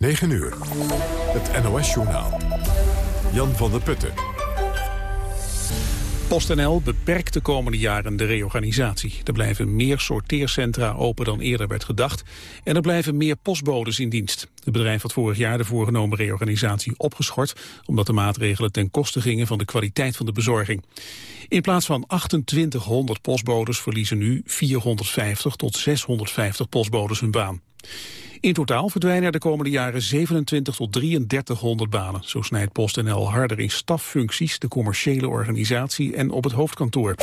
9 uur. Het NOS-journaal. Jan van der Putten. PostNL beperkt de komende jaren de reorganisatie. Er blijven meer sorteercentra open dan eerder werd gedacht... en er blijven meer postbodes in dienst. Het bedrijf had vorig jaar de voorgenomen reorganisatie opgeschort... omdat de maatregelen ten koste gingen van de kwaliteit van de bezorging. In plaats van 2800 postbodes verliezen nu 450 tot 650 postbodes hun baan. In totaal verdwijnen er de komende jaren 27 tot 3300 banen. Zo snijdt PostNL harder in staffuncties, de commerciële organisatie en op het hoofdkantoor.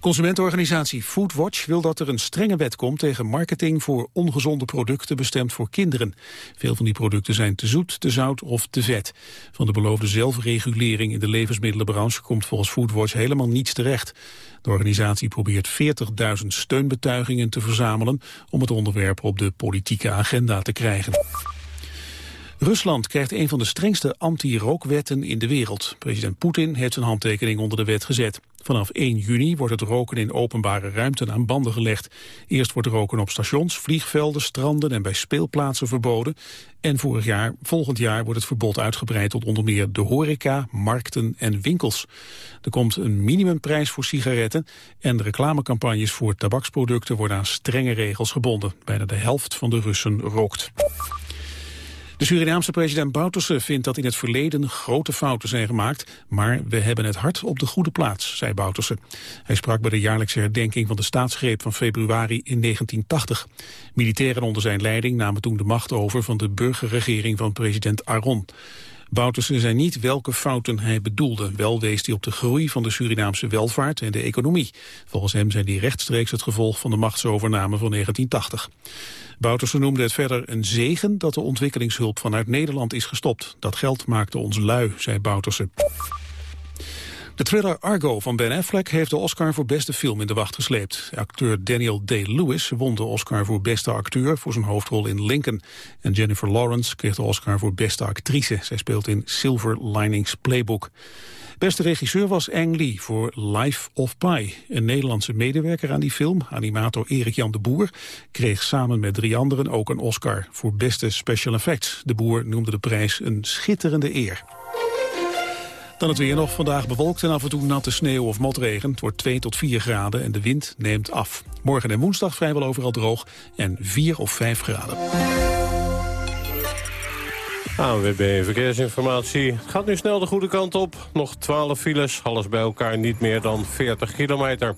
Consumentenorganisatie Foodwatch wil dat er een strenge wet komt tegen marketing voor ongezonde producten bestemd voor kinderen. Veel van die producten zijn te zoet, te zout of te vet. Van de beloofde zelfregulering in de levensmiddelenbranche komt volgens Foodwatch helemaal niets terecht. De organisatie probeert 40.000 steunbetuigingen te verzamelen om het onderwerp op de politieke agenda te krijgen. Rusland krijgt een van de strengste anti-rookwetten in de wereld. President Poetin heeft zijn handtekening onder de wet gezet. Vanaf 1 juni wordt het roken in openbare ruimten aan banden gelegd. Eerst wordt roken op stations, vliegvelden, stranden en bij speelplaatsen verboden. En vorig jaar, volgend jaar wordt het verbod uitgebreid tot onder meer de horeca, markten en winkels. Er komt een minimumprijs voor sigaretten en de reclamecampagnes voor tabaksproducten worden aan strenge regels gebonden. Bijna de helft van de Russen rookt. De Surinaamse president Bouterse vindt dat in het verleden grote fouten zijn gemaakt, maar we hebben het hart op de goede plaats, zei Bouterse. Hij sprak bij de jaarlijkse herdenking van de staatsgreep van februari in 1980. Militairen onder zijn leiding namen toen de macht over van de burgerregering van president Aron. Bouterse zei niet welke fouten hij bedoelde. Wel wees hij op de groei van de Surinaamse welvaart en de economie. Volgens hem zijn die rechtstreeks het gevolg van de machtsovername van 1980. Bouterse noemde het verder een zegen dat de ontwikkelingshulp vanuit Nederland is gestopt. Dat geld maakte ons lui, zei Bouterse. De thriller Argo van Ben Affleck heeft de Oscar voor beste film in de wacht gesleept. Acteur Daniel Day-Lewis won de Oscar voor beste acteur voor zijn hoofdrol in Lincoln. En Jennifer Lawrence kreeg de Oscar voor beste actrice. Zij speelt in Silver Linings Playbook. Beste regisseur was Ang Lee voor Life of Pi. Een Nederlandse medewerker aan die film, animator Erik Jan de Boer... kreeg samen met drie anderen ook een Oscar voor beste special effects. De Boer noemde de prijs een schitterende eer. Dan het weer nog. Vandaag bewolkt en af en toe natte sneeuw of motregen. Het wordt 2 tot 4 graden en de wind neemt af. Morgen en woensdag vrijwel overal droog en 4 of 5 graden. ANWB Verkeersinformatie. Het gaat nu snel de goede kant op. Nog 12 files, alles bij elkaar niet meer dan 40 kilometer.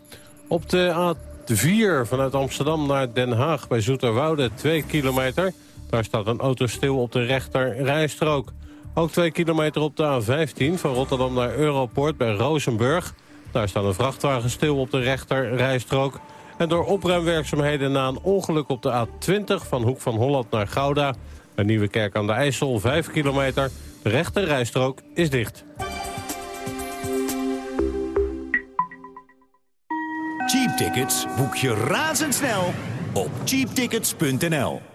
Op de A4 vanuit Amsterdam naar Den Haag bij Zoeterwoude 2 kilometer. Daar staat een auto stil op de rechter rijstrook. Ook 2 kilometer op de A15 van Rotterdam naar Europort bij Rozenburg. Daar staat een vrachtwagen stil op de rechter rijstrook. En door opruimwerkzaamheden na een ongeluk op de A20 van Hoek van Holland naar Gouda... Een Nieuwe Kerk aan de IJssel, 5 kilometer. De rechte rijstrook is dicht. Cheap tickets boek je razendsnel op cheaptickets.nl.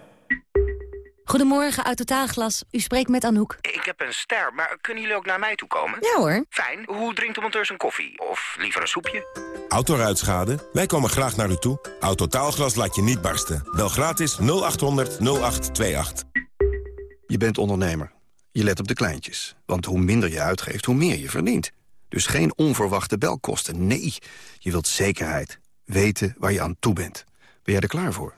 Goedemorgen, uit Totaalglas. U spreekt met Anouk. Ik heb een ster, maar kunnen jullie ook naar mij toe komen? Ja hoor. Fijn. Hoe drinkt de monteur zijn koffie? Of liever een soepje? Autoruitschade? Wij komen graag naar u toe. Autotaalglas laat je niet barsten. Bel gratis 0800 0828. Je bent ondernemer. Je let op de kleintjes. Want hoe minder je uitgeeft, hoe meer je verdient. Dus geen onverwachte belkosten. Nee, je wilt zekerheid. Weten waar je aan toe bent. Ben jij er klaar voor?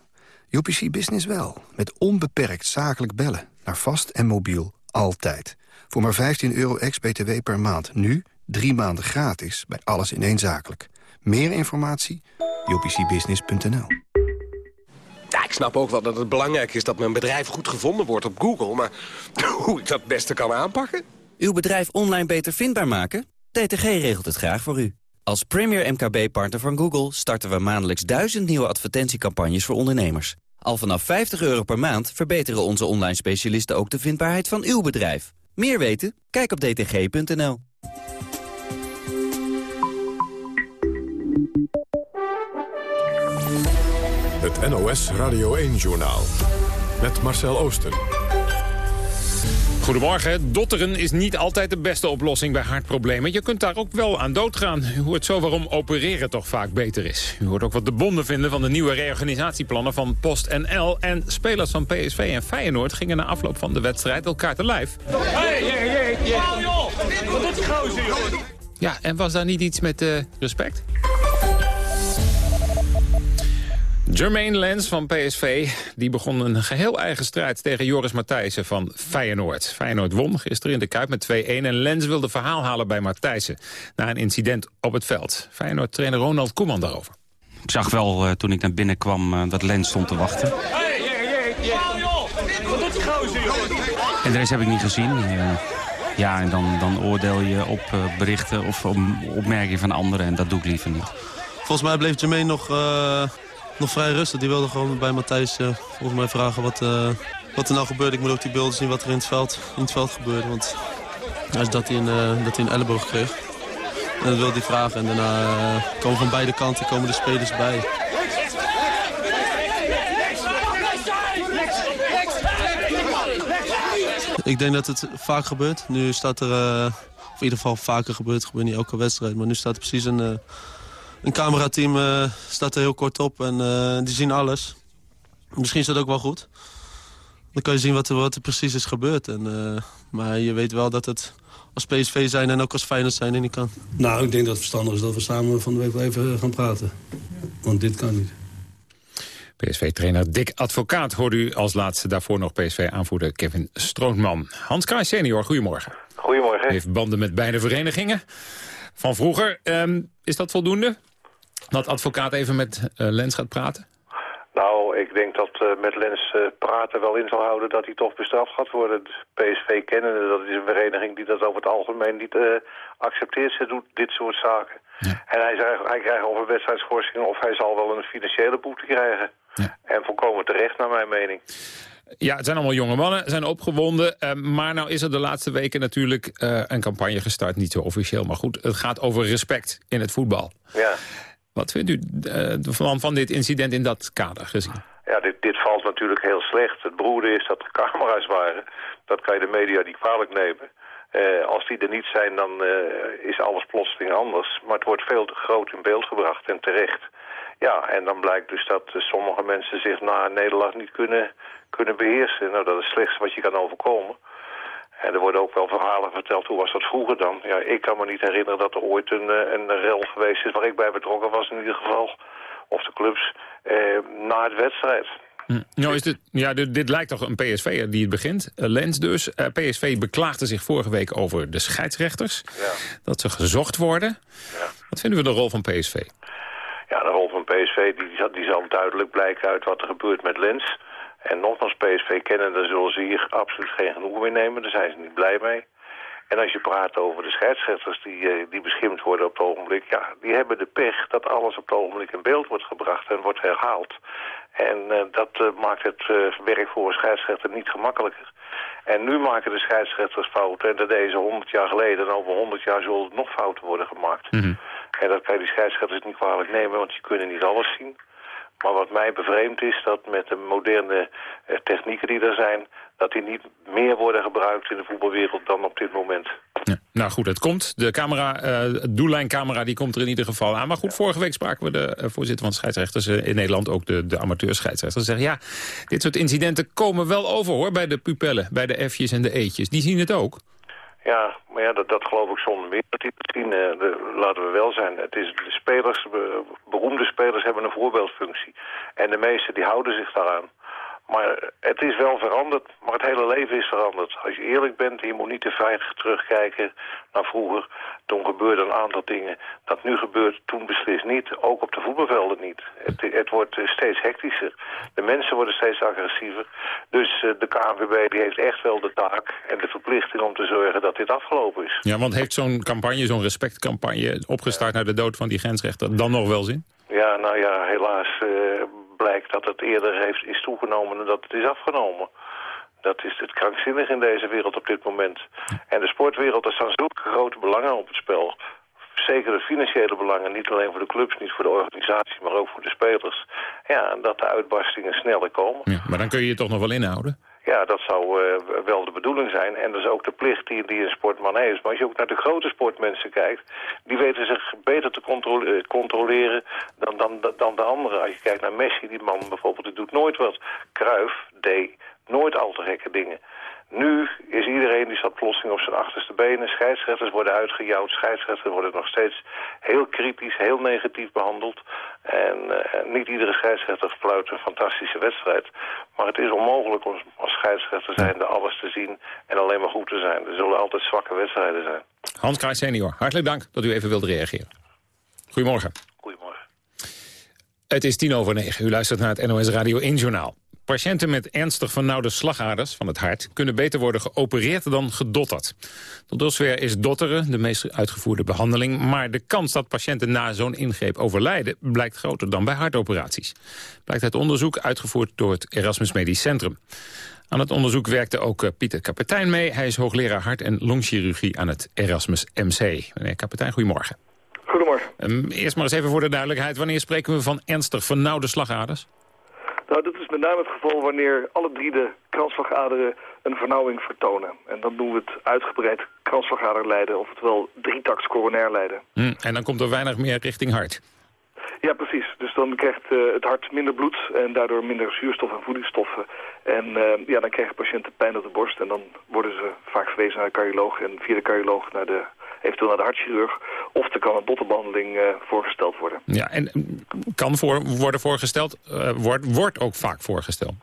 UPC Business wel. Met onbeperkt zakelijk bellen. Naar vast en mobiel. Altijd. Voor maar 15 euro ex-BTW per maand. Nu drie maanden gratis bij alles in één zakelijk. Meer informatie? upcbusiness.nl ja, ik snap ook wel dat het belangrijk is dat mijn bedrijf goed gevonden wordt op Google. Maar hoe ik dat beste kan aanpakken? Uw bedrijf online beter vindbaar maken? DTG regelt het graag voor u. Als premier MKB-partner van Google starten we maandelijks duizend nieuwe advertentiecampagnes voor ondernemers. Al vanaf 50 euro per maand verbeteren onze online specialisten ook de vindbaarheid van uw bedrijf. Meer weten? Kijk op dtg.nl. Het NOS Radio 1-journaal met Marcel Oosten. Goedemorgen. Dotteren is niet altijd de beste oplossing bij hartproblemen. Je kunt daar ook wel aan doodgaan. U hoort zo waarom opereren toch vaak beter is. U hoort ook wat de bonden vinden van de nieuwe reorganisatieplannen van PostNL. En spelers van PSV en Feyenoord gingen na afloop van de wedstrijd elkaar te lijf. Hey, hey. joh! Wat doet die gozer, joh? Ja, en was daar niet iets met uh, respect? Jermaine Lens van PSV die begon een geheel eigen strijd tegen Joris Matthijssen van Feyenoord. Feyenoord won gisteren in de Kuip met 2-1 en Lens wilde verhaal halen bij Matthijssen na een incident op het veld. Feyenoord-trainer Ronald Koeman daarover. Ik zag wel uh, toen ik naar binnen kwam uh, dat Lens stond te wachten. Hey, hey, hey, joh! Wat doet die gozer, joh? En de rest heb ik niet gezien. Uh, ja, en dan, dan oordeel je op berichten of op opmerkingen van anderen en dat doe ik liever niet. Volgens mij bleef Jermaine nog nog vrij rustig. Die wilde gewoon bij Matthijs uh, volgens mij vragen wat, uh, wat er nou gebeurt. Ik moet ook die beelden zien wat er in het veld, in het veld gebeurde. Want dat hij een, uh, dat hij een elleboog kreeg. En dat wilde hij vragen. En daarna komen van beide kanten komen de spelers bij. Ik denk dat het vaak gebeurt. Nu staat er, of in ieder geval vaker gebeurt, gebeurt niet elke wedstrijd. Maar nu staat er precies een een camerateam uh, staat er heel kort op en uh, die zien alles. Misschien is dat ook wel goed. Dan kan je zien wat er, wat er precies is gebeurd. En, uh, maar je weet wel dat het als PSV zijn en ook als Feyenoord zijn en niet kan. Nou, ik denk dat het verstandig is dat we samen van de week wel even gaan praten. Want dit kan niet. PSV-trainer Dick Advocaat hoorde u als laatste daarvoor nog PSV-aanvoerder Kevin Strootman. Hans Kraai senior, goedemorgen. Goedemorgen. Heeft banden met beide verenigingen van vroeger. Um, is dat voldoende? Dat advocaat even met uh, Lens gaat praten? Nou, ik denk dat uh, met Lens uh, praten wel in zal houden dat hij toch bestraft gaat worden. PSV kennen, dat is een vereniging die dat over het algemeen niet accepteert. Ze doet dit soort zaken. Ja. En hij, zei, hij krijgt of een wedstrijdschorsing of hij zal wel een financiële boete krijgen. Ja. En volkomen terecht naar mijn mening. Ja, het zijn allemaal jonge mannen, zijn opgewonden. Uh, maar nou is er de laatste weken natuurlijk uh, een campagne gestart. Niet zo officieel, maar goed. Het gaat over respect in het voetbal. Ja. Wat vindt u uh, van, van dit incident in dat kader gezien? Ja, dit, dit valt natuurlijk heel slecht. Het broede is dat er camera's waren. Dat kan je de media niet kwalijk nemen. als die er niet zijn, dan is alles plotseling anders. Maar het wordt veel te groot in beeld gebracht en terecht. Ja, en dan blijkt dus dat sommige mensen zich na een nederlaag niet kunnen kunnen beheersen. Nou, dat is het slechtste wat je kan overkomen. En er worden ook wel verhalen verteld, hoe was dat vroeger dan? Ja, ik kan me niet herinneren dat er ooit een, eh, een rel geweest is waar ik bij betrokken was in ieder geval. Of de clubs, eh, na de wedstrijd. Hm. Nou is dit, ja, dit, dit, lijkt toch een PSV die het begint. Uh, Lens dus. Uh, PSV beklaagde zich vorige week over de scheidsrechters. Ja. Dat ze gezocht worden. Ja. Wat vinden we de rol van PSV? Ja, de rol van PSV die, die zal duidelijk blijken uit wat er gebeurt met Lens. En nogmaals, PSV kennen, daar zullen ze hier absoluut geen genoegen mee nemen. Daar zijn ze niet blij mee. En als je praat over de scheidsrechters die, eh, die beschimd worden op het ogenblik... ja, die hebben de pech dat alles op het ogenblik in beeld wordt gebracht en wordt herhaald. En uh, dat uh, maakt het werk voor een scheidsrechter niet gemakkelijker. En nu maken de scheidsrechters fouten. En dat deze 100 jaar geleden en over 100 jaar zullen nog fouten worden gemaakt. Mm -hmm. En dat kan je die scheidsrechters niet kwalijk nemen, want die kunnen niet alles zien. Maar wat mij bevreemd is dat met de moderne eh, technieken die er zijn... dat die niet meer worden gebruikt in de voetbalwereld dan op dit moment. Ja, nou goed, het komt. De camera, uh, doellijncamera die komt er in ieder geval aan. Maar goed, vorige week spraken we de uh, voorzitter van de scheidsrechters in Nederland... ook de, de amateurscheidsrechters. Zeggen ja, dit soort incidenten komen wel over hoor bij de pupellen. Bij de F'jes en de E'tjes. Die zien het ook. Ja, maar ja, dat, dat geloof ik zonder meer. Dat die misschien, uh, laten we wel zijn, het is, de spelers, beroemde spelers hebben een voorbeeldfunctie. En de meesten die houden zich daaraan. Maar het is wel veranderd, maar het hele leven is veranderd. Als je eerlijk bent, je moet niet te vrij terugkijken naar vroeger. Toen gebeurde een aantal dingen. Dat nu gebeurt, toen beslist niet. Ook op de voetbalvelden niet. Het, het wordt eh, steeds hectischer. De mensen worden steeds agressiever. Dus uh, de KNVB die heeft echt wel de taak en de verplichting om te zorgen dat dit afgelopen is. Ja, want heeft zo'n campagne, zo'n respectcampagne opgestart naar de dood van die grensrechter dan nog wel zin? Ja, nou ja, helaas dat het eerder heeft, is toegenomen dan dat het is afgenomen. Dat is het krankzinnig in deze wereld op dit moment. En de sportwereld, er staan zulke grote belangen op het spel. Zeker de financiële belangen, niet alleen voor de clubs, niet voor de organisatie, maar ook voor de spelers. Ja, dat de uitbarstingen sneller komen. Ja, maar dan kun je je toch nog wel inhouden? Ja, dat zou eh, wel de bedoeling zijn. En dat is ook de plicht die, die een sportman heeft. Maar als je ook naar de grote sportmensen kijkt... die weten zich beter te controle- controleren dan, dan, dan de anderen. Als je kijkt naar Messi, die man bijvoorbeeld, die doet nooit wat. Cruyff deed nooit al te gekke dingen. Nu is iedereen die staat plotseling op zijn achterste benen. Scheidsrechters worden uitgejouwd. Scheidsrechters worden nog steeds heel kritisch, heel negatief behandeld. En eh, niet iedere scheidsrechter fluit een fantastische wedstrijd. Maar het is onmogelijk om als scheidsrechter zijnde alles te zien en alleen maar goed te zijn. Er zullen altijd zwakke wedstrijden zijn. Hans Kraai senior, hartelijk dank dat u even wilde reageren. Goedemorgen. Goedemorgen. Het is tien over negen. U luistert naar het NOS Radio 1 Journaal. Patiënten met ernstig vernauwde slagaders van het hart... kunnen beter worden geopereerd dan gedotterd. Tot dusver is dotteren de meest uitgevoerde behandeling... maar de kans dat patiënten na zo'n ingreep overlijden... blijkt groter dan bij hartoperaties. Blijkt uit onderzoek uitgevoerd door het Erasmus Medisch Centrum. Aan het onderzoek werkte ook eh, Pieter Kapitein mee. Hij is hoogleraar hart- en longchirurgie aan het Erasmus MC. Meneer Kapitein, goedemorgen. Goedemorgen. Um, eerst maar eens even voor de duidelijkheid. Wanneer spreken we van ernstig vernauwde slagaders? Nou, dat is met name het geval wanneer alle drie de kransslagaderen een vernauwing vertonen. En dan doen we het uitgebreid kransslagaderlijden, oftewel drietaks coronair lijden. Hm, en dan komt er weinig meer richting hart. Ja, precies. Dus dan krijgt uh, het hart minder bloed en daardoor minder zuurstof en voedingsstoffen. En uh, ja, dan krijgen patiënten pijn op de borst en dan worden ze vaak verwezen naar de cardioloog en via de cardioloog naar de, eventueel naar de hartchirurg. Of er kan een dotterbehandeling uh, voorgesteld worden. Ja, en kan voor, worden voorgesteld, wordt, wordt ook vaak voorgesteld.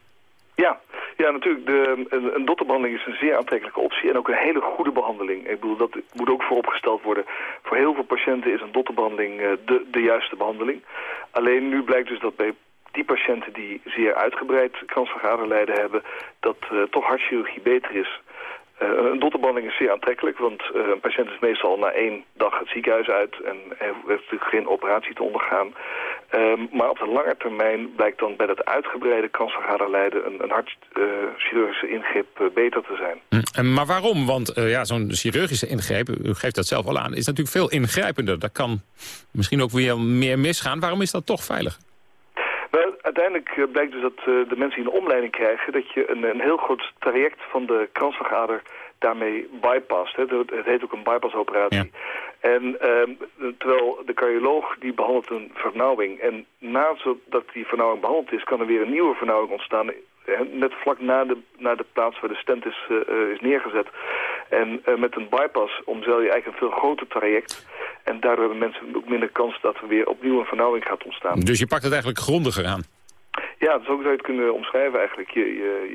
Ja, ja, natuurlijk. De, een, een dotterbehandeling is een zeer aantrekkelijke optie en ook een hele goede behandeling. Ik bedoel, dat moet ook vooropgesteld worden. Voor heel veel patiënten is een dotterbehandeling uh, de, de juiste behandeling. Alleen nu blijkt dus dat bij die patiënten die zeer uitgebreid kransvergaderlijden hebben, dat uh, toch hartchirurgie beter is. Uh, een dotterbehandeling is zeer aantrekkelijk, want uh, een patiënt is meestal na één dag het ziekenhuis uit en heeft natuurlijk geen operatie te ondergaan. Um, maar op de lange termijn blijkt dan bij dat uitgebreide kransvergaderlijden een, een hartchirurgische ingreep beter te zijn. Hm. Maar waarom? Want ja, zo'n chirurgische ingreep, u geeft dat zelf al aan, is natuurlijk veel ingrijpender. Dat kan misschien ook weer meer misgaan. Waarom is dat toch veilig? Uiteindelijk uh, blijkt dus dat uh, de mensen die een omleiding krijgen... dat je een, een heel groot traject van de kransslagader daarmee bypast. Hè. Het heet ook een bypassoperatie. Ja. En uh, terwijl de cardioloog die behandelt een vernauwing... en nadat die vernauwing behandeld is... kan er weer een nieuwe vernauwing ontstaan... net vlak na de, na de plaats waar de stent is, uh, is neergezet. En uh, met een bypass omzeil je eigenlijk een veel groter traject... En daardoor hebben mensen ook minder kans dat er weer opnieuw een vernauwing gaat ontstaan. Dus je pakt het eigenlijk grondiger aan? Ja, zo zou je het kunnen omschrijven eigenlijk. Je, je,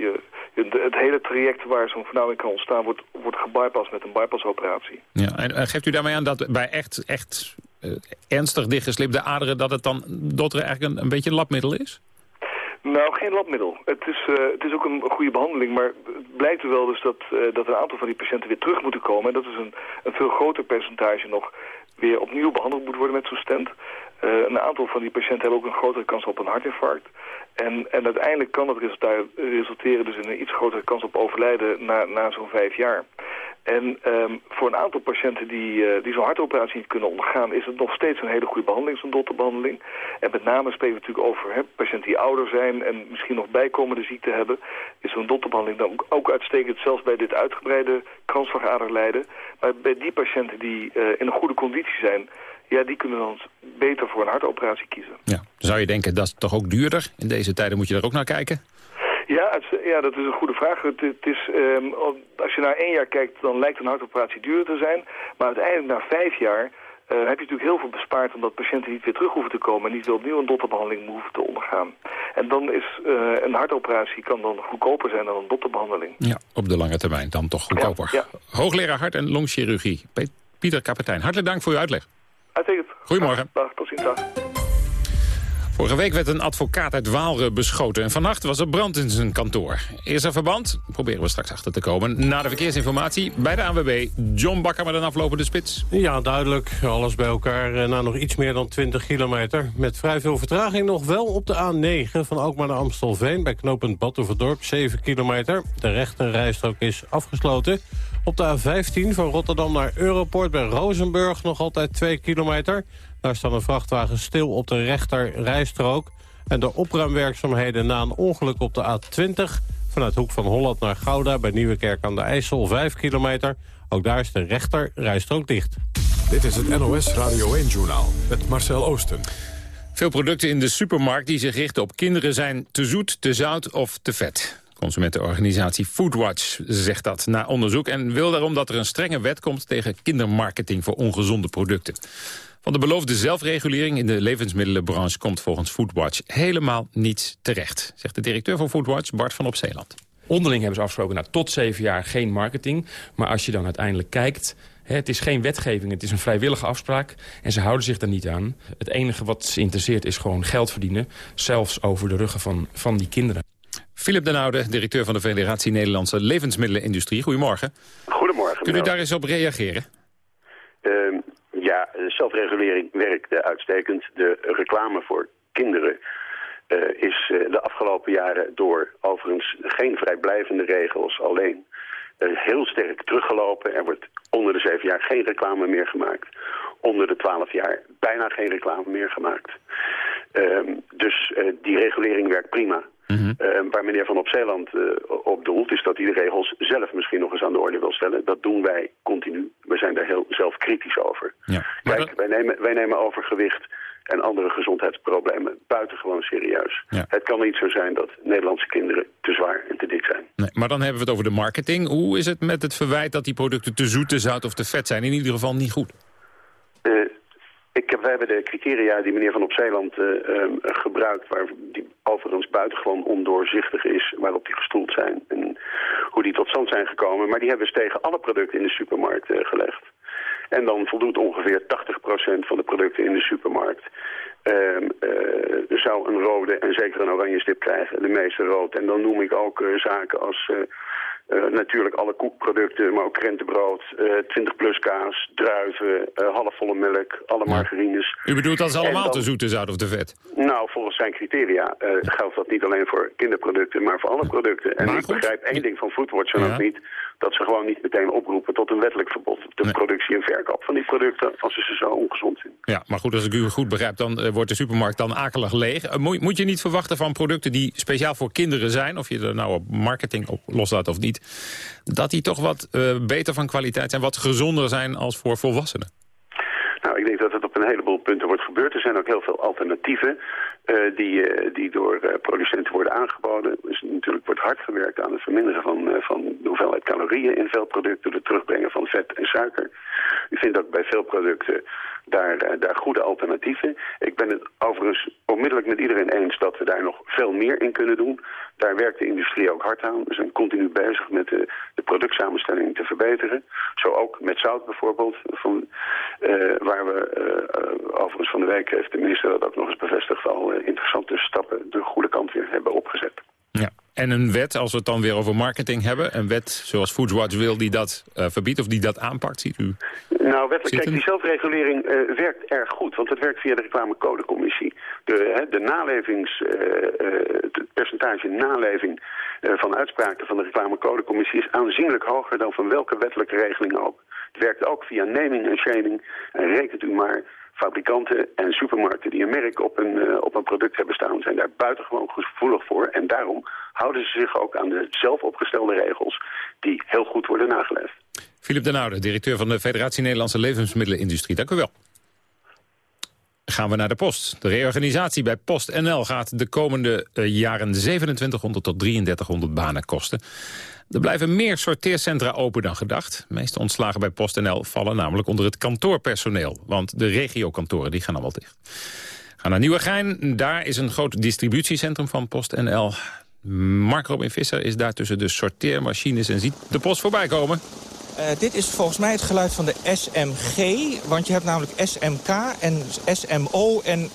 je, het hele traject waar zo'n vernauwing kan ontstaan wordt, wordt gebypast met een bypassoperatie. Ja, en, en geeft u daarmee aan dat bij echt, echt uh, ernstig dichtgeslipte aderen... dat het dan dotteren eigenlijk een, een beetje een labmiddel is? Nou, geen labmiddel. Het is, uh, het is ook een goede behandeling, maar het blijkt er wel dus dat, uh, dat een aantal van die patiënten weer terug moeten komen. En dat is een, een veel groter percentage nog weer opnieuw behandeld moet worden met zo'n stent. Uh, een aantal van die patiënten hebben ook een grotere kans op een hartinfarct. En, en uiteindelijk kan dat resulteren dus in een iets grotere kans op overlijden na, na zo'n vijf jaar. En um, voor een aantal patiënten die, uh, die zo'n hartoperatie niet kunnen ondergaan... is het nog steeds een hele goede behandeling, zo'n dotterbehandeling. En met name spreken we natuurlijk over hè, patiënten die ouder zijn... en misschien nog bijkomende ziekte hebben... is zo'n dotterbehandeling dan ook uitstekend... zelfs bij dit uitgebreide kransslagaderlijden. Maar bij die patiënten die uh, in een goede conditie zijn... ja, die kunnen dan beter voor een hartoperatie kiezen. Ja, zou je denken, dat is toch ook duurder? In deze tijden moet je er ook naar kijken? Ja, het, ja, dat is een goede vraag. Het, het is, um, als je naar één jaar kijkt, dan lijkt een hartoperatie duurder te zijn. Maar uiteindelijk na vijf jaar uh, heb je natuurlijk heel veel bespaard... omdat patiënten niet weer terug hoeven te komen... en niet weer opnieuw een dotterbehandeling hoeven te ondergaan. En dan is uh, een hartoperatie kan dan goedkoper zijn dan een dotterbehandeling. Ja, op de lange termijn dan toch goedkoper. Ja, ja. Hoogleraar hart- en longchirurgie, Pieter Kapitein. Hartelijk dank voor uw uitleg. Uitstekend. Goedemorgen. Dag, tot ziens. Dag. Vorige week werd een advocaat uit Waalre beschoten... en vannacht was er brand in zijn kantoor. Is er verband? Proberen we straks achter te komen. Na de verkeersinformatie bij de ANWB. John Bakker met een aflopende spits. Ja, duidelijk. Alles bij elkaar na nog iets meer dan 20 kilometer. Met vrij veel vertraging nog wel op de A9 van Alkmaar naar Amstelveen... bij knooppunt Batuverdorp, 7 kilometer. De rechterrijstrook is afgesloten. Op de A15 van Rotterdam naar Europort bij Rozenburg nog altijd 2 kilometer... Daar staan een vrachtwagen stil op de rechter rijstrook. En de opruimwerkzaamheden na een ongeluk op de A20 Vanuit Hoek van Holland naar Gouda bij Nieuwekerk aan de IJssel 5 kilometer. Ook daar is de rechter rijstrook dicht. Dit is het NOS Radio 1-journaal met Marcel Oosten. Veel producten in de supermarkt die zich richten op kinderen zijn te zoet, te zout of te vet. Consumentenorganisatie Foodwatch zegt dat na onderzoek... en wil daarom dat er een strenge wet komt tegen kindermarketing voor ongezonde producten. Van de beloofde zelfregulering in de levensmiddelenbranche komt volgens Foodwatch helemaal niets terecht, zegt de directeur van Foodwatch Bart van Opzeeland. Onderling hebben ze afgesproken, nou, tot zeven jaar geen marketing. Maar als je dan uiteindelijk kijkt, het is geen wetgeving, het is een vrijwillige afspraak. En ze houden zich daar niet aan. Het enige wat ze interesseert is gewoon geld verdienen. Zelfs over de ruggen van, van die kinderen. Philip den Oude, directeur van de Federatie Nederlandse Levensmiddelenindustrie. Goedemorgen. Goedemorgen. Kunt u daar eens op reageren? Ehm, ja, zelfregulering werkt eh, uitstekend. De reclame voor kinderen eh, is eh, de afgelopen jaren door overigens geen vrijblijvende regels alleen heel sterk teruggelopen. Er wordt onder de zeven jaar geen reclame meer gemaakt. Onder de twaalf jaar bijna geen reclame meer gemaakt. Ehm, dus die regulering werkt prima. Ehm, waar meneer Van op Zeeland eh, op doelt, is dat hij de regels zelf misschien nog eens aan de orde wil stellen. Dat doen wij continu. We zijn daar heel zelf kritisch over. Ja. Kijk, wij, nemen, wij nemen overgewicht en andere gezondheidsproblemen buitengewoon serieus. Ja. Het kan niet zo zijn dat Nederlandse kinderen te zwaar en te dik zijn. Nee, maar dan hebben we het over de marketing. Hoe is het met het verwijt dat die producten te zoet, te zout of te vet zijn? In ieder geval niet goed. Eh, ik wij hebben de criteria die meneer Van op Zeeland eh, ehm, gebruikt... waar die overigens buitengewoon ondoorzichtig is... waarop die gestoeld zijn en hoe die tot stand zijn gekomen. Maar die hebben we dus tegen alle producten in de supermarkt eh, gelegd. En dan voldoet ongeveer 80% van de producten in de supermarkt... ehm, eh, zou een rode en zeker een oranje stip krijgen. De meeste rood. En dan noem ik ook zaken als... eh, eh, natuurlijk alle koekproducten, maar ook krentenbrood, eh 20 plus kaas, druiven, eh, halfvolle melk, alle margarines. U bedoelt dat allemaal dan- te zoet, te zout of te vet? Zijn criteria eh, geldt dat niet alleen voor kinderproducten, maar voor alle producten. En ik begrijp één ding van Foodwatch Ja. ook niet, dat ze gewoon niet meteen oproepen tot een wettelijk verbod op de productie en verkoop van die producten, als ze ze zo ongezond vinden. Ja, maar goed, als ik u goed begrijp, dan eh, wordt de supermarkt dan akelig leeg. Eh, moet, moet je niet verwachten van producten die speciaal voor kinderen zijn... of je er nou op marketing op loslaat of niet... dat die toch wat beter van kwaliteit zijn, wat gezonder zijn als voor volwassenen? Nou, ik denk dat het op een heleboel punten wordt gebeurd. Er zijn ook heel veel alternatieven eh, die, eh, die door eh, producenten worden aangeboden. Dus natuurlijk wordt hard gewerkt aan het verminderen van, van de hoeveelheid calorieën in veel producten, het terugbrengen van vet en suiker. U vindt ook bij veel producten daar, eh, daar goede alternatieven. Ik ben het overigens onmiddellijk met iedereen eens dat we daar nog veel meer in kunnen doen. Daar werkt de industrie ook hard aan. We zijn continu bezig met de, de productsamenstelling te verbeteren. Zo ook met zout bijvoorbeeld, van, eh, waar we eh, overigens van de week heeft de minister dat ook nog eens bevestigd al interessante stappen de goede kant weer hebben opgezet. Ja. En een wet, als we het dan weer over marketing hebben... een wet zoals Foodwatch wil die dat eh, verbiedt of die dat aanpakt, ziet u? Nou, wettelijk, kijk, die zelfregulering eh, werkt erg goed, want het werkt via de reclamecodecommissie. De, hè, de nalevings, eh, het percentage naleving van uitspraken van de reclamecodecommissie is aanzienlijk hoger dan van welke wettelijke regeling ook. Het werkt ook via naming en shaming. En rekent u maar, fabrikanten en supermarkten die een merk op een, eh, op een product hebben staan, zijn daar buitengewoon gevoelig voor. En daarom houden ze zich ook aan de zelf opgestelde regels die heel goed worden nageleefd. Philip den Oude, directeur van de Federatie Nederlandse Levensmiddelenindustrie. Dank u wel. Gaan we naar de post. De reorganisatie bij PostNL gaat de komende eh, jaren 2700 tot 3300 banen kosten. Er blijven meer sorteercentra open dan gedacht. De meeste ontslagen bij PostNL vallen namelijk onder het kantoorpersoneel. Want de regiokantoren die gaan allemaal dicht. Gaan naar Nieuwegein. Daar is een groot distributiecentrum van PostNL. Mark Robin Visser is daar tussen de sorteermachines en ziet de post voorbij komen. Eh, dit is volgens mij het geluid van de SMG. Want je hebt namelijk SMK en SMO en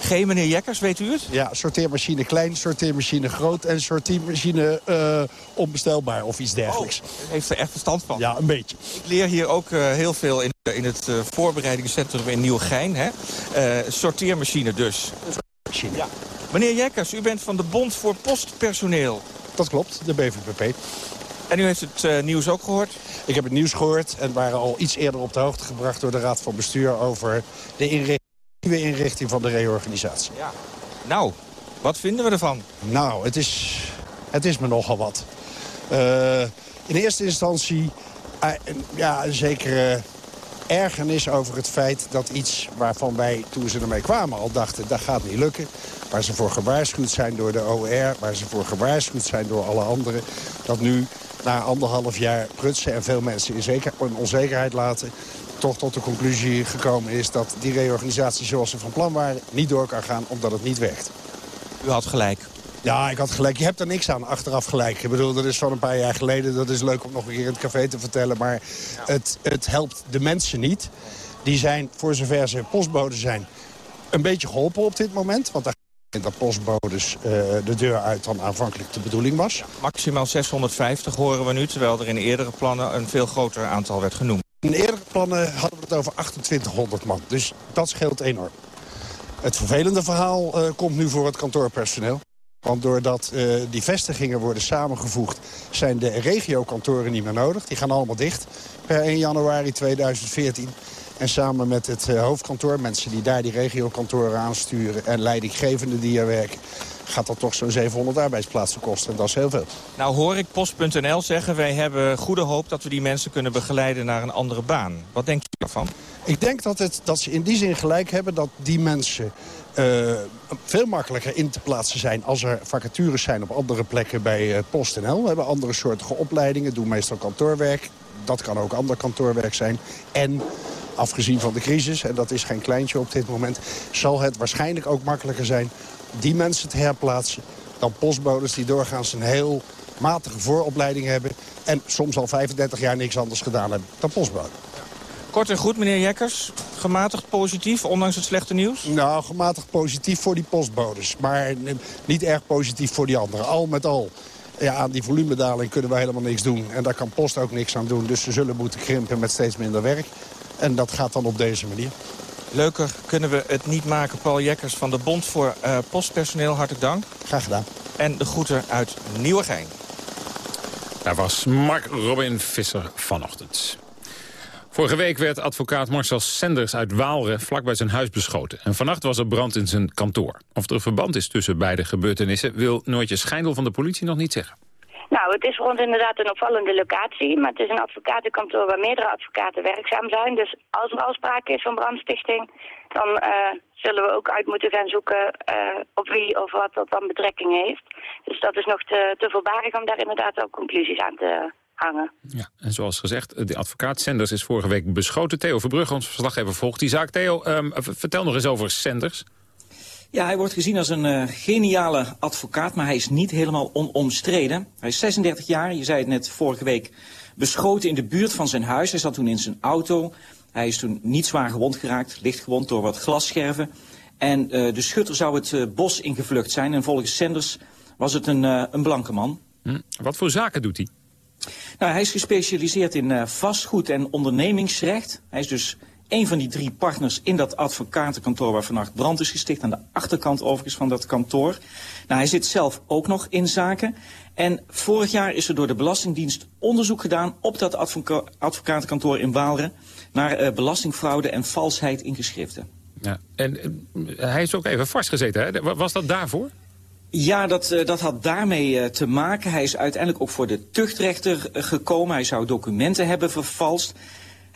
SMG. Meneer Jekkers, weet u het? Ja, sorteermachine klein, sorteermachine groot en sorteermachine eh, onbestelbaar of iets dergelijks. Oh, u heeft er echt verstand van. Ja, een beetje. Ik leer hier ook eh, heel veel in, in het eh, voorbereidingscentrum in Nieuwegein. Hè? Eh, sorteermachine dus. Machine. Ja. Meneer Jekkers, u bent van de Bond voor Postpersoneel. Dat klopt, de BVPP. En u heeft het eh, nieuws ook gehoord? Ik heb het nieuws gehoord en waren al iets eerder op de hoogte gebracht door de Raad van Bestuur over de inrichting, nieuwe inrichting van de reorganisatie. Ja. Nou, wat vinden we ervan? Nou, het is, Het is me nogal wat. Uh, in eerste instantie uh, ja, een zekere ergernis over het feit dat iets waarvan wij toen ze ermee kwamen al dachten... dat gaat niet lukken. Waar ze voor gewaarschuwd zijn door de OR, waar ze voor gewaarschuwd zijn door alle anderen... dat nu na anderhalf jaar prutsen en veel mensen in, zeker, in onzekerheid laten toch tot de conclusie gekomen is dat die reorganisatie zoals ze van plan waren niet door kan gaan omdat het niet werkt. U had gelijk. Ja, ik had gelijk. Je hebt er niks aan, achteraf gelijk. Ik bedoel, dat is van een paar jaar geleden. Dat is leuk om nog een keer in het café te vertellen. Maar het, het helpt de mensen niet. Die zijn, voor zover ze postboden zijn, een beetje geholpen op dit moment. Want daar dat postbodes uh, de deur uit dan aanvankelijk de bedoeling was. Maximaal 650 horen we nu, terwijl er in eerdere plannen een veel groter aantal werd genoemd. In eerdere plannen hadden we het over 2800 man. Dus dat scheelt enorm. Het vervelende verhaal uh, komt nu voor het kantoorpersoneel. Want doordat uh, die vestigingen worden samengevoegd... zijn de regiokantoren niet meer nodig. Die gaan allemaal dicht per 1 januari 2014. En samen met het uh, hoofdkantoor, mensen die daar die regiokantoren aansturen... en leidinggevenden die er werken gaat dat toch zo'n 700 arbeidsplaatsen kosten. En dat is heel veel. Nou hoor ik Post.nl zeggen... wij hebben goede hoop dat we die mensen kunnen begeleiden naar een andere baan. Wat denk je daarvan? Ik denk dat, het, dat ze in die zin gelijk hebben dat die mensen... Uh, veel makkelijker in te plaatsen zijn als er vacatures zijn op andere plekken bij uh, PostNL. We hebben andere soortige opleidingen, doen meestal kantoorwerk. Dat kan ook ander kantoorwerk zijn. En afgezien van de crisis, en dat is geen kleintje op dit moment... zal het waarschijnlijk ook makkelijker zijn die mensen te herplaatsen... dan postbodes die doorgaans een heel matige vooropleiding hebben... en soms al 35 jaar niks anders gedaan hebben dan postbode. Kort en goed, meneer Jekkers. Gematigd positief, ondanks het slechte nieuws? Nou, gematigd positief voor die postbodes. Maar niet erg positief voor die anderen. Al met al. Ja, aan die volumedaling kunnen we helemaal niks doen. En daar kan Post ook niks aan doen. Dus ze zullen moeten krimpen met steeds minder werk. En dat gaat dan op deze manier. Leuker kunnen we het niet maken. Paul Jekkers van de Bond voor uh, Postpersoneel, hartelijk dank. Graag gedaan. En de groeten uit Nieuwegein. Daar was Mark Robin Visser vanochtend. Vorige week werd advocaat Marcel Senders uit Waalre vlakbij zijn huis beschoten. En vannacht was er brand in zijn kantoor. Of er een verband is tussen beide gebeurtenissen... wil Noortje Schijndel van de politie nog niet zeggen. Nou, het is ons inderdaad een opvallende locatie, maar het is een advocatenkantoor waar meerdere advocaten werkzaam zijn. Dus als er al sprake is van brandstichting, dan uh, zullen we ook uit moeten gaan zoeken uh, op wie of wat dat dan betrekking heeft. Dus dat is nog te, te voorbarig om daar inderdaad ook conclusies aan te hangen. Ja, en zoals gezegd, de advocaat Senders is vorige week beschoten. Theo Verbrugge, ons verslaggever, volgt die zaak. Theo, um, vertel nog eens over Senders. Ja, hij wordt gezien als een uh, geniale advocaat, maar hij is niet helemaal onomstreden. Hij is 36 jaar, je zei het net vorige week, beschoten in de buurt van zijn huis. Hij zat toen in zijn auto. Hij is toen niet zwaar gewond geraakt, licht gewond door wat glasscherven. En uh, de schutter zou het uh, bos ingevlucht zijn. En volgens Sanders was het een, een blanke man. Hm. Wat voor zaken doet hij? Nou, hij is gespecialiseerd in vastgoed en ondernemingsrecht. Hij is dus een van die drie partners in dat advocatenkantoor waar vannacht brand is gesticht. Aan de achterkant overigens van dat kantoor. Nou, hij zit zelf ook nog in zaken. En vorig jaar is er door de Belastingdienst onderzoek gedaan op dat advoca advocatenkantoor in Waalre. Naar uh, belastingfraude en valsheid in geschriften. Ja, en uh, hij is ook even vastgezeten, hè? Was dat daarvoor? Ja, dat, uh, dat had daarmee te maken. Hij is uiteindelijk ook voor de tuchtrechter gekomen. Hij zou documenten hebben vervalst.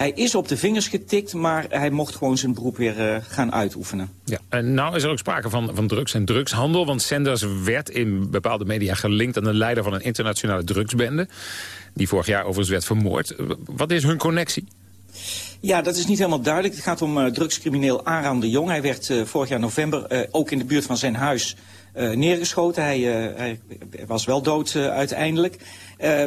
Hij is op de vingers getikt, maar hij mocht gewoon zijn beroep weer uh, gaan uitoefenen. Ja, en nou is er ook sprake van, van drugs en drugshandel. Want Sanders werd in bepaalde media gelinkt aan de leider van een internationale drugsbende. Die vorig jaar overigens werd vermoord. Wat is hun connectie? Ja, dat is niet helemaal duidelijk. Het gaat om uh, drugscrimineel Aram de Jong. Hij werd uh, vorig jaar november ook in de buurt van zijn huis neergeschoten. Hij, hij, was wel dood uiteindelijk.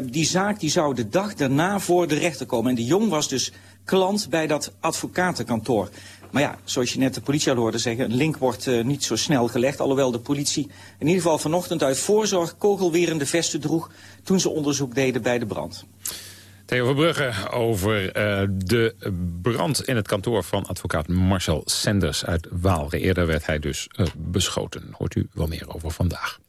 Die zaak die zou de dag daarna voor de rechter komen. En de Jong was dus klant bij dat advocatenkantoor. Maar ja, zoals je net de politie al hoorde zeggen, een link wordt uh, niet zo snel gelegd. Alhoewel de politie in ieder geval vanochtend uit voorzorg kogelwerende vesten droeg toen ze onderzoek deden bij de brand. Theo Verbrugge over uh, de brand in het kantoor van advocaat Marcel Senders uit Waalre. Eerder werd hij dus beschoten. Hoort u wel meer over vandaag.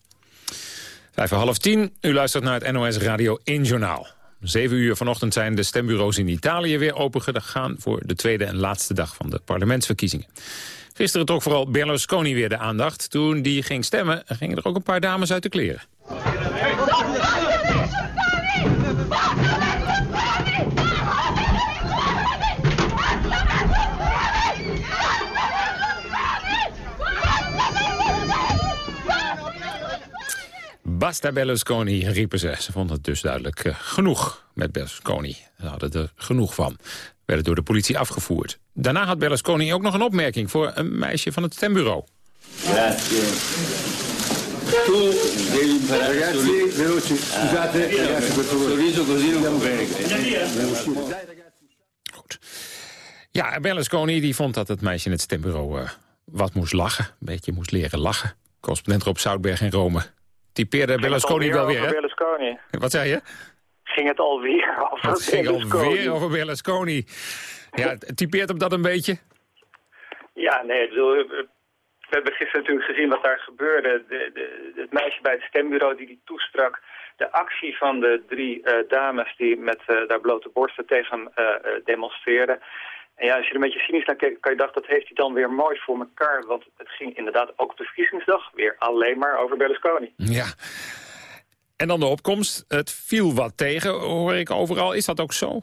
Vijf voor half tien, u luistert naar het NOS Radio 1 Journaal. Zeven uur vanochtend zijn de stembureaus in Italië weer opengegaan... voor de tweede en laatste dag van de parlementsverkiezingen. Gisteren trok vooral Berlusconi weer de aandacht. Toen die ging stemmen, gingen er ook een paar dames uit de kleren. Basta Berlusconi, riepen ze. Ze vonden het dus duidelijk eh, genoeg met Berlusconi. Ze hadden er genoeg van. Werden door de politie afgevoerd. Daarna had Berlusconi ook nog een opmerking voor een meisje van het stembureau. Grazie. Tu Ragazzi, veloci. Scusate, ragazzi, per favore. Bene. Ja, Berlusconi die vond dat het meisje in het stembureau eh, wat moest lachen. Een beetje moest leren lachen. Correspondent Rob Zoutberg in Rome. Typeerde Berlusconi wel weer, hè? Berlusconi. Wat zei je? Ging het alweer over Het ging alweer over Berlusconi. Ja, typeert op dat een beetje? Ja, nee, bedoel, we hebben gisteren natuurlijk gezien wat daar gebeurde. De, de, het meisje bij het stembureau die die toestrak. De actie van de drie eh, dames die met eh, daar blote borsten tegen hem eh, demonstreerden. En ja, als je er een beetje cynisch naar kijkt, kan je dachten, dat heeft hij dan weer mooi voor elkaar. Want het ging inderdaad ook op de verkiezingsdag weer alleen maar over Berlusconi. Ja. En dan de opkomst. Het viel wat tegen, hoor ik overal. Is dat ook zo?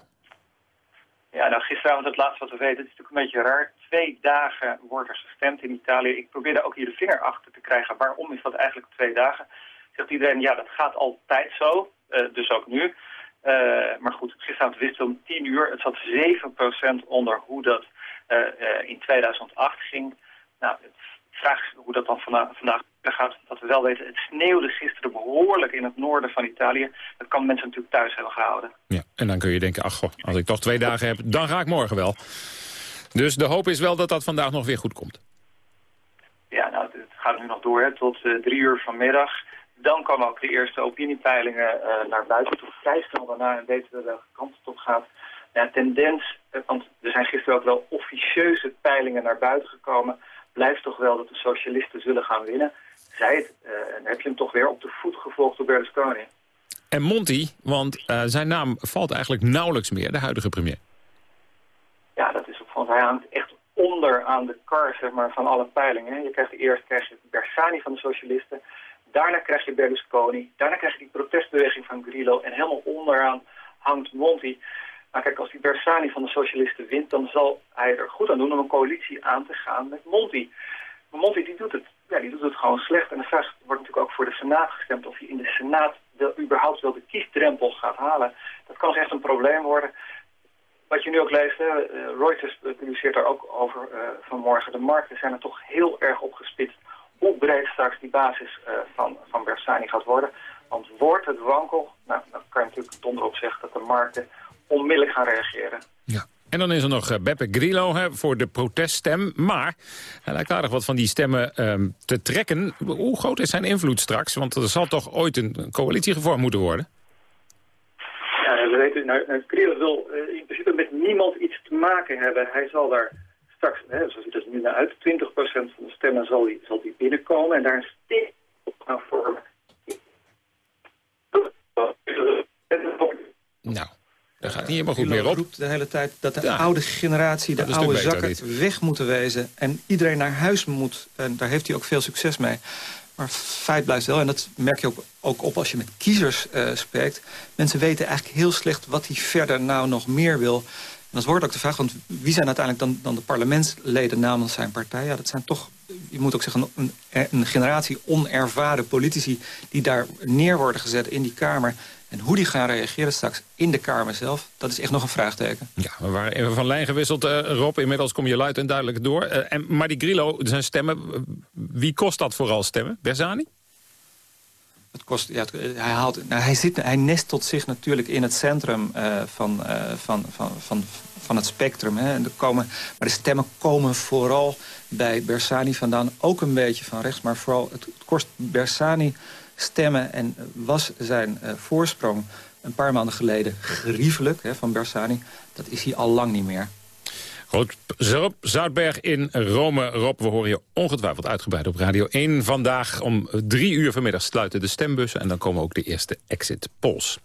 Ja, nou gisteravond het laatste wat we weten, het is natuurlijk een beetje raar. Twee dagen wordt er gestemd in Italië. Ik probeerde ook hier de vinger achter te krijgen. Waarom is dat eigenlijk twee dagen? Zegt iedereen, ja, dat gaat altijd zo. eh, dus ook nu. Eh, maar goed, gisteravond wisten we om tien uur. Het zat 7% onder hoe dat eh, eh, in 2008 ging. Nou, het vraag is hoe dat dan vana- vandaag gaat. Dat we wel weten, het sneeuwde gisteren behoorlijk in het noorden van Italië. Dat kan mensen natuurlijk thuis hebben gehouden. Ja, en dan kun je denken, ach goh, als ik toch twee dagen heb, dan ga ik morgen wel. Dus de hoop is wel dat dat vandaag nog weer goed komt. Ja, nou, het gaat nu nog door hè, tot eh, drie uur vanmiddag. Dan komen ook de eerste opiniepeilingen eh, naar buiten toe. Vrij snel daarna en weten we welke kant het op gaat. Ja, tendens, eh, want er zijn gisteren ook wel officieuze peilingen naar buiten gekomen. Blijft toch wel dat de socialisten zullen gaan winnen. Zij het, eh, en heb je hem toch weer op de voet gevolgd door Berlusconi. En Monti, want zijn naam valt eigenlijk nauwelijks meer, de huidige premier. Ja, dat is ook van, hij hangt echt onder aan de kar zeg maar, van alle peilingen. Je krijgt eerst krijg je Bersani van de socialisten. Daarna krijg je Berlusconi. Daarna krijg je die protestbeweging van Grillo. En helemaal onderaan hangt Monti. Maar kijk, als die Bersani van de socialisten wint... dan zal hij er goed aan doen om een coalitie aan te gaan met Monti. Maar Monti die doet, het, ja, die doet het gewoon slecht. En de vraag wordt natuurlijk ook voor de Senaat gestemd... of hij in de Senaat überhaupt wel de kiesdrempel gaat halen. Dat kan echt een probleem worden. Wat je nu ook leest, eh, Reuters publiceert daar ook over eh, vanmorgen. De markten zijn er toch heel erg op gespitst hoe breed straks die basis eh, van, van Bersani gaat worden. Want wordt het wankel, nou, dan kan je natuurlijk donder op zeggen dat de markten onmiddellijk gaan reageren. En dan is er nog eh, Beppe Grillo hè, voor de proteststem. Maar hij lijkt aardig wat van die stemmen ehm, te trekken. Hoe groot is zijn invloed straks? Want er zal toch ooit een coalitie gevormd moeten worden? Ja, we weten, nou, nou, Grillo wil eh, in principe met niemand iets te maken hebben. Hij zal daar straks, hè, zoals ziet het er nu naar uit, 20% de stemmen zal die, zal die binnenkomen en daar een steek op gaan vormen. Nou, daar gaat niet helemaal goed meer op. roept de hele tijd dat de Ja. oude generatie, de oude zakken weg moeten wezen. En iedereen naar huis moet. En daar heeft hij ook veel succes mee. Maar feit blijft wel, en dat merk je ook, ook op als je met kiezers eh, spreekt. Mensen weten eigenlijk heel slecht wat hij verder nou nog meer wil. En dat wordt ook de vraag, want wie zijn uiteindelijk dan, dan de parlementsleden namens zijn partij? Ja, dat zijn toch, je moet ook zeggen, een, een generatie onervaren politici... die daar neer worden gezet in die Kamer. En hoe die gaan reageren straks in de Kamer zelf, dat is echt nog een vraagteken. Ja, we waren even van lijn gewisseld, eh, Rob. Inmiddels kom je luid en duidelijk door. Eh, en, maar die Grillo, zijn stemmen, eh, wie kost dat vooral stemmen? Berzani? Het kost, ja, het- hij, haalt, nou, hij, zit, hij nestelt zich natuurlijk in het centrum eh, van, eh, van, van, van, van het spectrum. Hè. En er komen, maar de stemmen komen vooral bij Bersani vandaan. Ook een beetje van rechts, maar vooral het, kost Bersani stemmen... en was zijn eh, voorsprong een paar maanden geleden grievelijk hè, van Bersani. Dat is hij al lang niet meer. Goed, Rob Zoutberg in Rome. Rob, we horen je ongetwijfeld uitgebreid op Radio 1. Vandaag om drie uur vanmiddag sluiten de stembussen... en dan komen ook de eerste exit polls.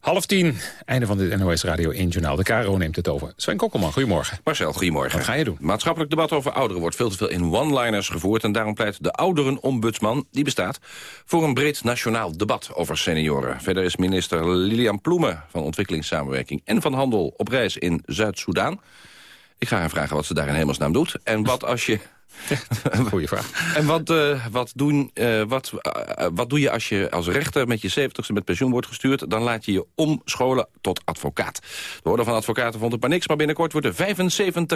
Half tien, einde van dit NOS Radio 1-journaal. De KRO neemt het over. Sven Kokkelman, goedemorgen. Marcel, goedemorgen. Wat ga je doen? Maatschappelijk debat over ouderen wordt veel te veel in one-liners gevoerd... en daarom pleit de ouderenombudsman, die bestaat... voor een breed nationaal debat over senioren. Verder is minister Lilian Ploemen van Ontwikkelingssamenwerking... en van Handel op reis in Zuid-Soedan. Ik ga haar vragen wat ze daar in hemelsnaam doet. En wat als je Goeie vraag. En wat, uh, wat, doen, uh, wat, uh, wat doe je als je als rechter met je 70ste met pensioen wordt gestuurd? Dan laat je je omscholen tot advocaat. De Orde van Advocaten vond het maar niks, maar binnenkort wordt de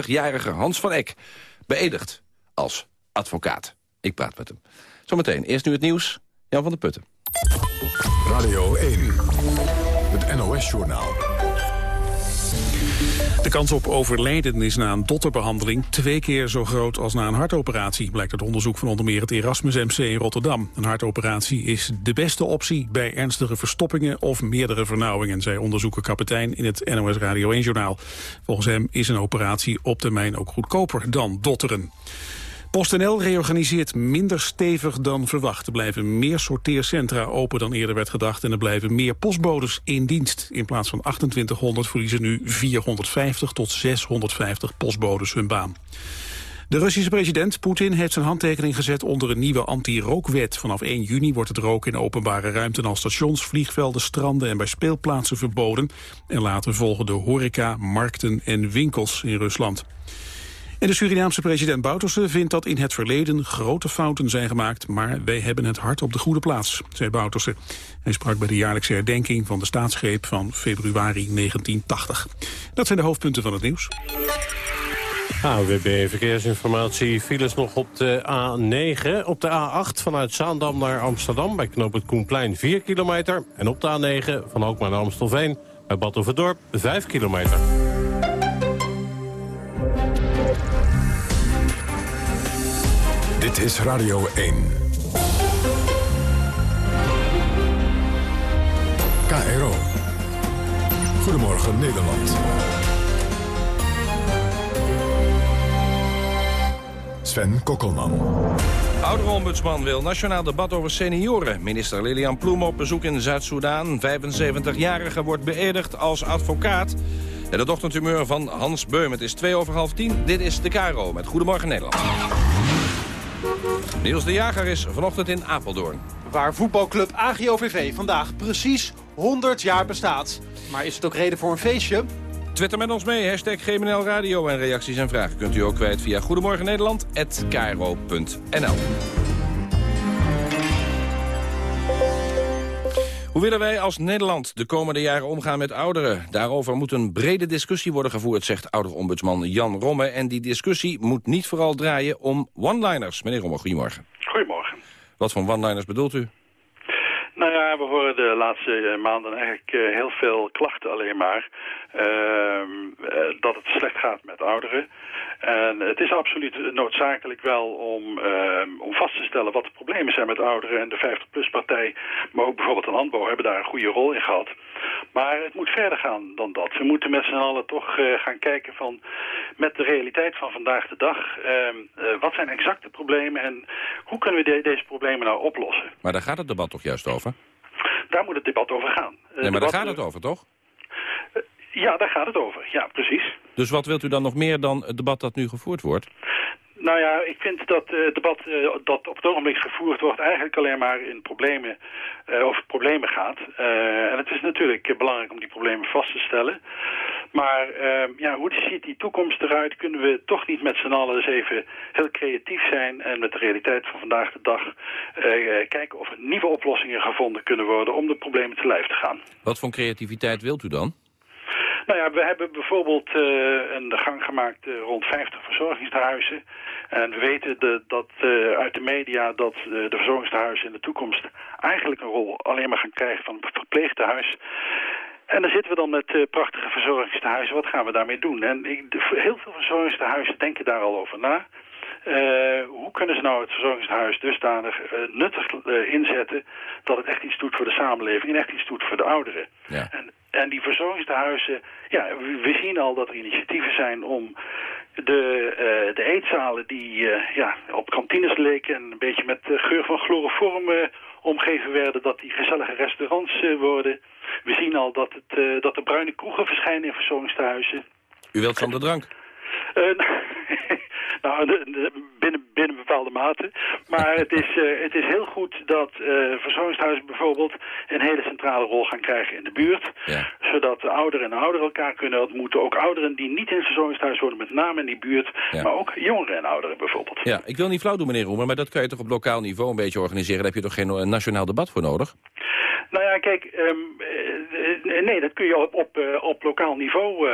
75-jarige Hans van Eck beëdigd als advocaat. Ik praat met hem. Zometeen, eerst nu het nieuws, Jan van der Putten. Radio 1, het NOS-journaal. De kans op overlijden is na een dotterbehandeling twee keer zo groot als na een hartoperatie, blijkt uit onderzoek van onder meer het Erasmus MC in Rotterdam. Een hartoperatie is de beste optie bij ernstige verstoppingen of meerdere vernauwingen, zei onderzoeker kapitein in het NOS Radio 1-journaal. Volgens hem is een operatie op termijn ook goedkoper dan dotteren. PostNL reorganiseert minder stevig dan verwacht. Er blijven meer sorteercentra open dan eerder werd gedacht... en er blijven meer postbodes in dienst. In plaats van 2800 verliezen nu 450 tot 650 postbodes hun baan. De Russische president Poetin heeft zijn handtekening gezet onder een nieuwe anti-rookwet. Vanaf 1 juni wordt het roken in openbare ruimten als stations, vliegvelden, stranden en bij speelplaatsen verboden. En later volgen de horeca, markten en winkels in Rusland. En de Surinaamse president Bouterse vindt dat in het verleden grote fouten zijn gemaakt, maar wij hebben het hart op de goede plaats, zei Bouterse. Hij sprak bij de jaarlijkse herdenking van de staatsgreep van februari 1980. Dat zijn de hoofdpunten van het nieuws. AWB Verkeersinformatie. Files nog op de A9. Op de A8 vanuit Zaandam naar Amsterdam bij knoop het Koenplein 4 kilometer. En op de A9 van Hoogma naar Amstelveen bij Battenverdorp 5 kilometer. Dit is Radio 1. KRO. Goedemorgen Nederland. Sven Kokkelman. Ouderenombudsman wil nationaal debat over senioren. Minister Lilian Ploem op bezoek in Zuid-Soedan. 75-jarige wordt beëdigd als advocaat. En de van Hans Beum. Het is twee over half tien. Dit is de KRO met Goedemorgen Nederland. Niels de Jager is vanochtend in Apeldoorn. Waar voetbalclub AGOVV vandaag precies 100 jaar bestaat. Maar is het ook reden voor een feestje? Twitter met ons mee, hashtag GMNL Radio. En reacties en vragen kunt u ook kwijt via Goedemorgen Hoe willen wij als Nederland de komende jaren omgaan met ouderen? Daarover moet een brede discussie worden gevoerd, zegt ouderombudsman Jan Romme. En die discussie moet niet vooral draaien om one-liners. Meneer Romme, goedemorgen. Goedemorgen. Wat voor one-liners bedoelt u? Nou ja, we horen de laatste eh, maanden eigenlijk eh, heel veel klachten alleen maar. Ehm, eh, dat het slecht gaat met ouderen. En het is absoluut noodzakelijk wel om, ehm, om vast te stellen wat de problemen zijn met ouderen. En de 50PLUS-partij, maar ook bijvoorbeeld een landbouw hebben daar een goede rol in gehad. Maar het moet verder gaan dan dat. We moeten met z'n allen toch gaan kijken van met de realiteit van vandaag de dag. Ehm, wat zijn exact de problemen en hoe kunnen we deze problemen nou oplossen? Maar daar gaat het debat toch juist over? Daar moet het debat over gaan. Nee, maar daar gaat het over, toch? Ja, daar gaat het over. Ja, precies. Dus wat wilt u dan nog meer dan het debat dat nu gevoerd wordt? Nou ja, ik vind dat uh, het debat uh, dat op het ogenblik gevoerd wordt... eigenlijk alleen maar in problemen, uh, over problemen gaat. en het is natuurlijk belangrijk om die problemen vast te stellen. Maar ehm, ja, hoe ziet die toekomst eruit? Kunnen we toch niet met z'n allen eens even heel creatief zijn... en met de realiteit van vandaag de dag kijken of er nieuwe oplossingen gevonden kunnen worden... om de problemen te lijf te gaan. Wat voor creativiteit wilt u dan? Nou ja, we hebben bijvoorbeeld uh, een gang gemaakt uh, rond 50 verzorgingstehuizen. En we weten de, dat uh, uit de media dat de verzorgingstehuizen in de toekomst eigenlijk een rol alleen maar gaan krijgen van een verpleegtehuis. En dan zitten we dan met prachtige verzorgingstehuizen. Wat gaan we daarmee doen? En ik, heel veel verzorgingstehuizen denken daar al over na. Uh, hoe kunnen ze nou het verzorgingshuis dusdanig uh, nuttig uh, inzetten... dat het echt iets doet voor de samenleving en echt iets doet voor de ouderen? Ja. En, en die verzorgingshuizen, ja, we, zien al dat er initiatieven zijn om de, de eetzalen die ja, op kantines leken... en een beetje met de geur van chloroform omgeven werden... dat die gezellige restaurants worden. We zien al dat, het, dat er bruine kroegen verschijnen in verzorgingstehuizen. U wilt van de drank? nou, de, de, binnen, binnen bepaalde mate. Maar het is, uh, het is heel goed dat uh, verzorgingshuizen bijvoorbeeld een hele centrale rol gaan krijgen in de buurt. Ja. Zodat de ouderen en ouderen elkaar kunnen ontmoeten. Ook ouderen die niet in het verzorgingshuis worden, met name in die buurt. Ja. Maar ook jongeren en ouderen bijvoorbeeld. Ja, ik wil niet flauw doen, meneer Roemer, maar dat kan je toch op lokaal niveau een beetje organiseren. Daar heb je toch geen uh, nationaal debat voor nodig? Nou ja, kijk, um, nee, dat kun je op, op, op lokaal niveau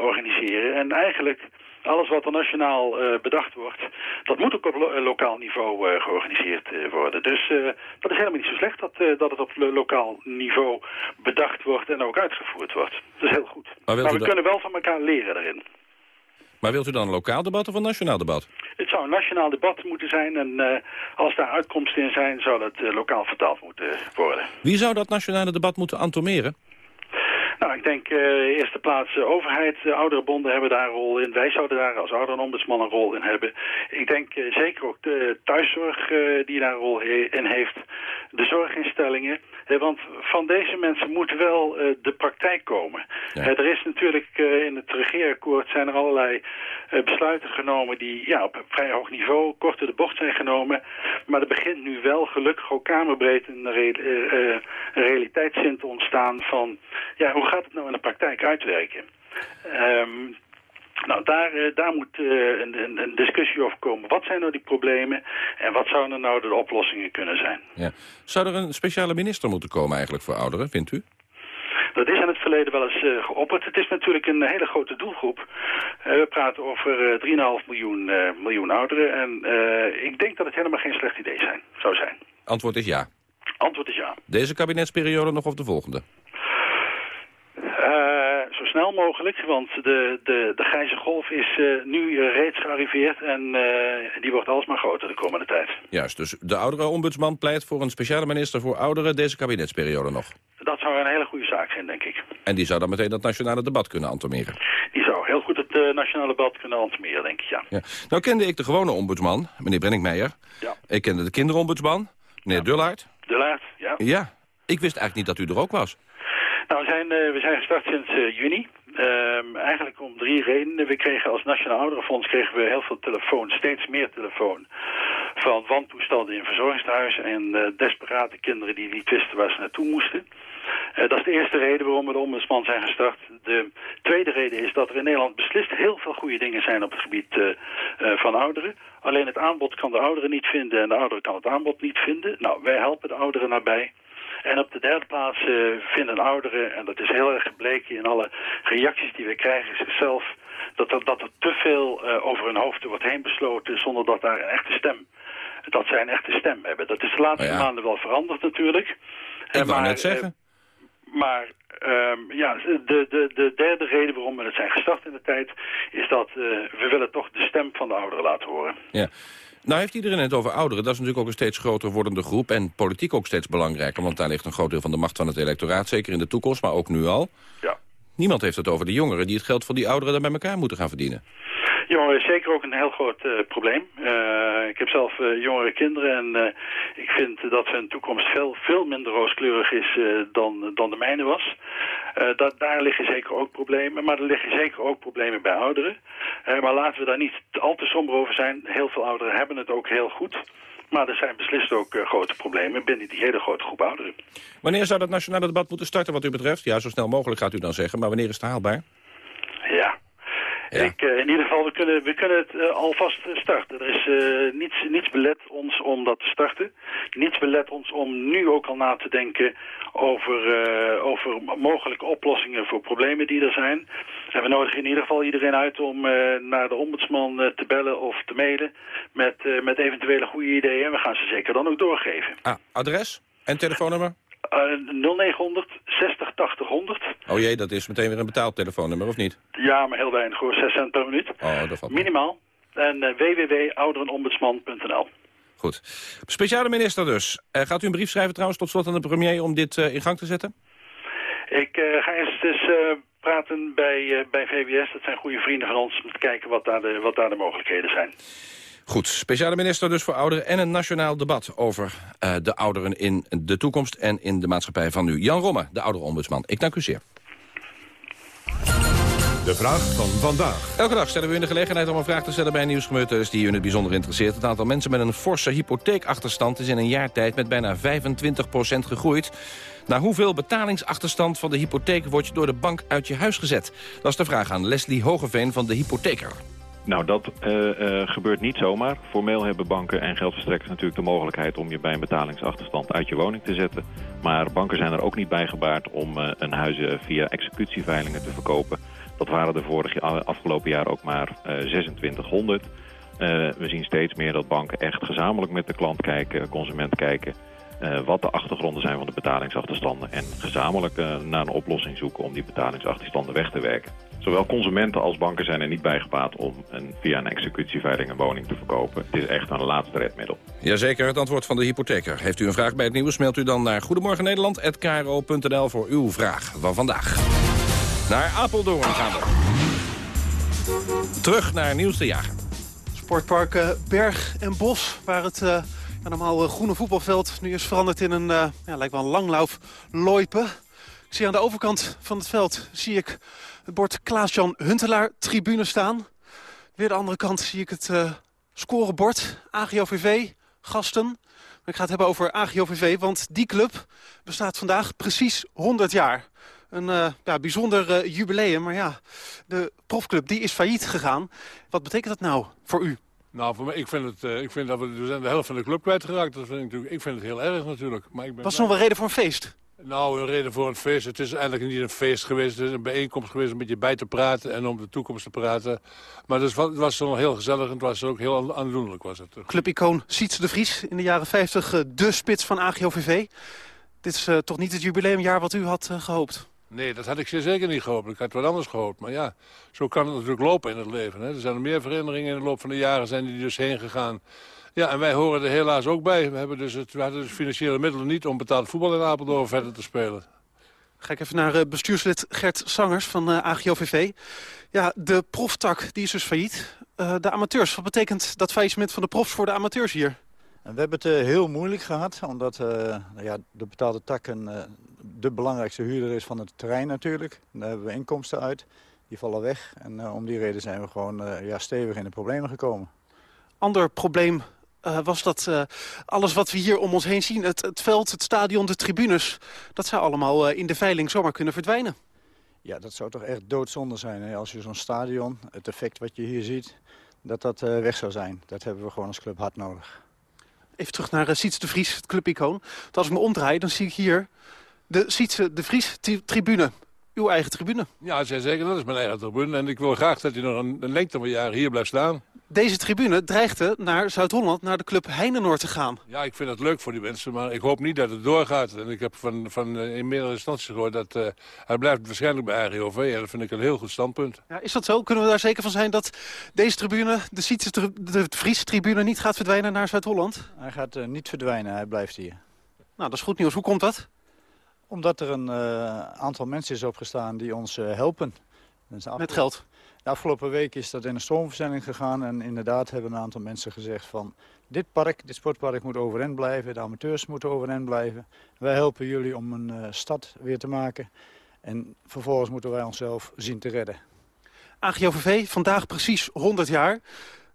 organiseren. En eigenlijk alles wat er nationaal uh, bedacht wordt, dat moet ook op lo lokaal niveau uh, georganiseerd worden. Dus dat is helemaal niet zo slecht dat, dat het op lo lokaal niveau bedacht wordt en ook uitgevoerd wordt. Dat is heel goed. Maar, maar we kunnen wel van elkaar leren daarin. Maar wilt u dan een lokaal debat of een nationaal debat? Het zou een nationaal debat moeten zijn en als daar uitkomsten in zijn, zou dat lokaal vertaald moeten worden. Wie zou dat nationale debat moeten antomeren? Nou, ik denk uh, eerste plaats uh, overheid, uh, ouderenbonden hebben daar een rol in. Wij zouden daar als ouderenombudsman een rol in hebben. Ik denk zeker ook de thuiszorg die daar een rol he in heeft. De zorginstellingen. want van deze mensen moet wel de praktijk komen. Ja. er is natuurlijk in het regeerakkoord zijn er allerlei besluiten genomen die ja, op vrij hoog niveau kort door de bocht zijn genomen. Maar er begint nu wel gelukkig ook kamerbreed een, re een realiteitszin te ontstaan van ja, hoe gaat het nou in de praktijk uitwerken? Um, nou, daar, uh, daar moet uh, een, een, discussie over komen. Wat zijn nou die problemen en wat zouden nou de oplossingen kunnen zijn? Ja. Zou er een speciale minister moeten komen eigenlijk voor ouderen, vindt u? Dat is in het verleden wel eens uh, geopperd. Het is natuurlijk een hele grote doelgroep. Uh, we praten over uh, 3,5 miljoen, miljoen ouderen. En ik denk dat het helemaal geen slecht idee zijn, zou zijn. Antwoord is ja. Antwoord is ja. Deze kabinetsperiode nog of de volgende? Uh, snel mogelijk, want de, de, de grijze golf is uh, nu uh, reeds gearriveerd en die wordt alsmaar groter de komende tijd. Juist, dus de oudere ombudsman pleit voor een speciale minister voor ouderen deze kabinetsperiode nog. Dat zou een hele goede zaak zijn, denk ik. En die zou dan meteen dat nationale debat kunnen antomeren? Die zou heel goed het nationale debat kunnen antomeren, denk ik, ja. ja. Nou kende ik de gewone ombudsman, meneer Brenningmeijer. Ja. Ik kende de kinderombudsman, meneer ja. Dullaert. Dullaert, ja. Ja, ik wist eigenlijk niet dat u er ook was. Nou, we zijn, uh, we zijn gestart sinds uh, juni. Um, eigenlijk om drie redenen. We kregen als Nationaal Ouderenfonds kregen we heel veel telefoon, steeds meer telefoon. Van wantoestanden in verzorgingshuizen en uh, desperate kinderen die niet wisten waar ze naartoe moesten. dat is de eerste reden waarom we de ombudsman zijn gestart. De tweede reden is dat er in Nederland beslist heel veel goede dingen zijn op het gebied van ouderen. Alleen het aanbod kan de ouderen niet vinden en de ouderen kan het aanbod niet vinden. Nou, wij helpen de ouderen daarbij. En op de derde plaats uh, vinden ouderen, en dat is heel erg gebleken in alle reacties die we krijgen zichzelf, dat er, dat er te veel uh, over hun hoofd wordt heen besloten zonder dat daar een echte stem, dat zij een echte stem hebben. Dat is de laatste oh ja. maanden wel veranderd natuurlijk. Ik wou maar, net zeggen. Uh, maar um, ja, de, de, de derde reden waarom we het zijn gestart in de tijd is dat we willen toch de stem van de ouderen laten horen. Ja. Nou heeft iedereen het over ouderen. Dat is natuurlijk ook een steeds groter wordende groep. En politiek ook steeds belangrijker. Want daar ligt een groot deel van de macht van het electoraat. Zeker in de toekomst, maar ook nu al. Ja. Niemand heeft het over de jongeren die het geld van die ouderen dan bij elkaar moeten gaan verdienen. Jongeren is zeker ook een heel groot uh, probleem. Uh, ik heb zelf uh, jongere kinderen en ik vind dat hun toekomst veel, veel minder rooskleurig is dan, dan de mijne was. dat, daar liggen zeker ook problemen, maar er liggen zeker ook problemen bij ouderen. maar laten we daar niet al te somber over zijn. Heel veel ouderen hebben het ook heel goed. Maar er zijn beslist ook grote problemen binnen die hele grote groep ouderen. Wanneer zou dat nationale debat moeten starten wat u betreft? Ja, zo snel mogelijk gaat u dan zeggen, maar wanneer is het haalbaar? Ja. Ik, uh, in ieder geval, we kunnen, we kunnen het uh, alvast starten. Er is uh, niets, niets belet ons om dat te starten. Niets belet ons om nu ook al na te denken over, over mogelijke oplossingen voor problemen die er zijn. En we nodigen in ieder geval iedereen uit om naar de ombudsman te bellen of te mailen met, met eventuele goede ideeën. En we gaan ze zeker dan ook doorgeven. Ah, adres en telefoonnummer? Uh, 0900 60 80 100. Oh jee, dat is meteen weer een betaald telefoonnummer, of niet? Ja, maar heel weinig hoor, 6 cent per minuut. Oh, dat valt Minimaal. En uh, www.ouderenombudsman.nl Goed. Speciale minister dus. Uh, gaat u een brief schrijven trouwens tot slot aan de premier om dit uh, in gang te zetten? Ik ga eerst eens praten bij, bij VWS. Dat zijn goede vrienden van ons. Om te kijken wat daar de, wat daar de mogelijkheden zijn. Goed, speciale minister dus voor ouderen en een nationaal debat over uh, de ouderen in de toekomst en in de maatschappij van nu. Jan Romme, de ouderenombudsman. Ik dank u zeer. De vraag van vandaag. Elke dag stellen we u de gelegenheid om een vraag te stellen bij een nieuwsgebeurtenis die u in het bijzonder interesseert. Het aantal mensen met een forse hypotheekachterstand is in een jaar tijd met bijna 25% gegroeid. Naar hoeveel betalingsachterstand van de hypotheek wordt je door de bank uit je huis gezet? Dat is de vraag aan Leslie Hogeveen van de Hypotheker. Nou, dat uh, uh, gebeurt niet zomaar. Formeel hebben banken en geldverstrekkers natuurlijk de mogelijkheid om je bij een betalingsachterstand uit je woning te zetten. Maar banken zijn er ook niet bij gebaard om uh, een huis via executieveilingen te verkopen. Dat waren er vorig afgelopen jaar ook maar 2600. we zien steeds meer dat banken echt gezamenlijk met de klant kijken, consument kijken... Uh, wat de achtergronden zijn van de betalingsachterstanden. En gezamenlijk uh, naar een oplossing zoeken om die betalingsachterstanden weg te werken. Zowel consumenten als banken zijn er niet bij gebaat om een, via een executieveiling een woning te verkopen. Het is echt een laatste redmiddel. Jazeker, het antwoord van de hypotheker. Heeft u een vraag bij het nieuws, mailt u dan naar goedemorgennederland.kro.nl voor uw vraag van vandaag. Naar Apeldoorn gaan we. Terug naar Nieuws de Jager. Sportpark Berg en Bos, waar het... Uh een normaal groene voetbalveld nu is veranderd in een, uh, ja, lijkt wel een langlauf loipen. Ik zie aan de overkant van het veld zie ik het bord Klaas-Jan Huntelaar tribune staan. Weer de andere kant zie ik het uh, scorebord AGOVV, gasten. Ik ga het hebben over AGOVV, want die club bestaat vandaag precies 100 jaar. Een uh, ja, bijzonder jubileum, maar ja, de profclub die is failliet gegaan. Wat betekent dat nou voor u? Nou, voor mij, ik, vind het, uh, ik vind dat we, we zijn de helft van de club kwijtgeraakt. Dat vind ik, natuurlijk, ik vind het heel erg natuurlijk. Maar ik ben Was nog wel reden voor een feest? Nou, een reden voor een feest. Het is eigenlijk niet een feest geweest. Het is een bijeenkomst geweest om met je bij te praten en om de toekomst te praten. Maar het was, het was nog heel gezellig en het was ook heel aandoenlijk. Was het. Clubicoon Sietse de Vries, in de jaren 50 uh, de spits van AGOVV. Dit is uh, toch niet het jubileumjaar wat u had uh, gehoopt? Nee, dat had ik zeker niet gehoopt. Ik had wat anders gehoopt. Maar ja, zo kan het natuurlijk lopen in het leven. Hè. Er zijn er meer veranderingen in de loop van de jaren zijn die dus heen gegaan. Ja, en wij horen er helaas ook bij. We, hebben dus het, we hadden dus financiële middelen niet om betaald voetbal in Apeldoorn verder te spelen. Ga ik even naar uh, bestuurslid Gert Sangers van uh, AGOVV. Ja, de proftak die is dus failliet. Uh, de amateurs, wat betekent dat faillissement van de profs voor de amateurs hier? We hebben het heel moeilijk gehad, omdat ja, de betaalde tak een, de belangrijkste huurder is van het terrein natuurlijk. Daar hebben we inkomsten uit. Die vallen weg. En om die reden zijn we gewoon ja, stevig in de problemen gekomen. Ander probleem uh, was dat uh, alles wat we hier om ons heen zien... Het, het veld, het stadion, de tribunes... dat zou allemaal uh, in de veiling zomaar kunnen verdwijnen. Ja, dat zou toch echt doodzonde zijn. Hè? Als je zo'n stadion, het effect wat je hier ziet... dat dat weg zou zijn. Dat hebben we gewoon als club hard nodig. Even terug naar Siets de Vries, het clubicoon. als ik me omdraai, dan zie ik hier de Sietse de Vries tribune. Uw eigen tribune. Ja, zeker. Dat is mijn eigen tribune. En ik wil graag dat hij nog een, een lengte van jaren hier blijft staan. Deze tribune dreigde naar Zuid-Holland, naar de club Heinenoord te gaan. Ja, ik vind het leuk voor die mensen, maar ik hoop niet dat het doorgaat. En ik heb van, van uh, in meerdere instanties gehoord dat uh, hij blijft waarschijnlijk bij RGOV. En dat vind ik een heel goed standpunt. Ja, is dat zo? Kunnen we daar zeker van zijn dat deze tribune, de, Sietse, de Friese tribune, niet gaat verdwijnen naar Zuid-Holland? Hij gaat uh, niet verdwijnen, hij blijft hier. Nou, dat is goed nieuws. Hoe komt dat? Omdat er een aantal mensen is opgestaan die ons helpen. Met geld? De afgelopen week is dat in een stroomverzending gegaan. En inderdaad hebben een aantal mensen gezegd van... dit park, dit sportpark moet overeind blijven. De amateurs moeten overeind blijven. Wij helpen jullie om een uh, stad weer te maken. En vervolgens moeten wij onszelf zien te redden. AGOVV, vandaag precies 100 jaar.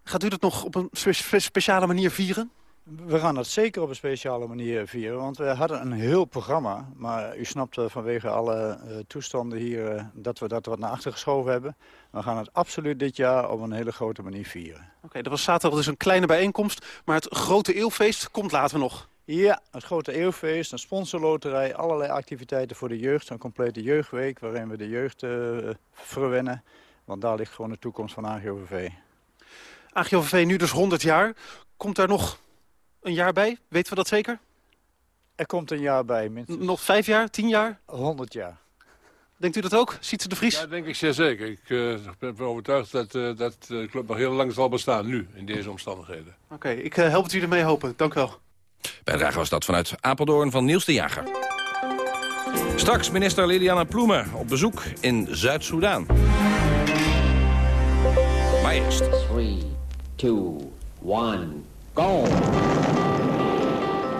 Gaat u dat nog op een spe speciale manier vieren? We gaan dat zeker op een speciale manier vieren, want we hadden een heel programma. Maar u snapt vanwege alle uh, toestanden hier uh, dat we dat wat naar achter geschoven hebben. We gaan het absoluut dit jaar op een hele grote manier vieren. Oké, okay, dat was zaterdag dus een kleine bijeenkomst, maar het grote eeuwfeest komt later nog. Ja, het grote eeuwfeest, een sponsorloterij, allerlei activiteiten voor de jeugd. Een complete jeugdweek waarin we de jeugd uh, verwennen. Want daar ligt gewoon de toekomst van AGOVV. AGOVV nu dus 100 jaar. Komt daar nog een jaar bij? Weten we dat zeker? Er komt een jaar bij, minstens. Nog vijf jaar, tien jaar? 100 jaar. Denkt u dat ook, Sietse de Vries? Ja, denk ik zeer zeker. Ik uh, ben overtuigd dat, uh, dat de club nog heel lang zal bestaan, nu, in deze omstandigheden. Oké, okay, ik uh, help het u ermee hopen. Dank u wel. Bijdrage was dat vanuit Apeldoorn van Niels de Jager. Straks minister Liliana Ploemen op bezoek in Zuid-Soedan. Maar eerst... 3, 2, 1,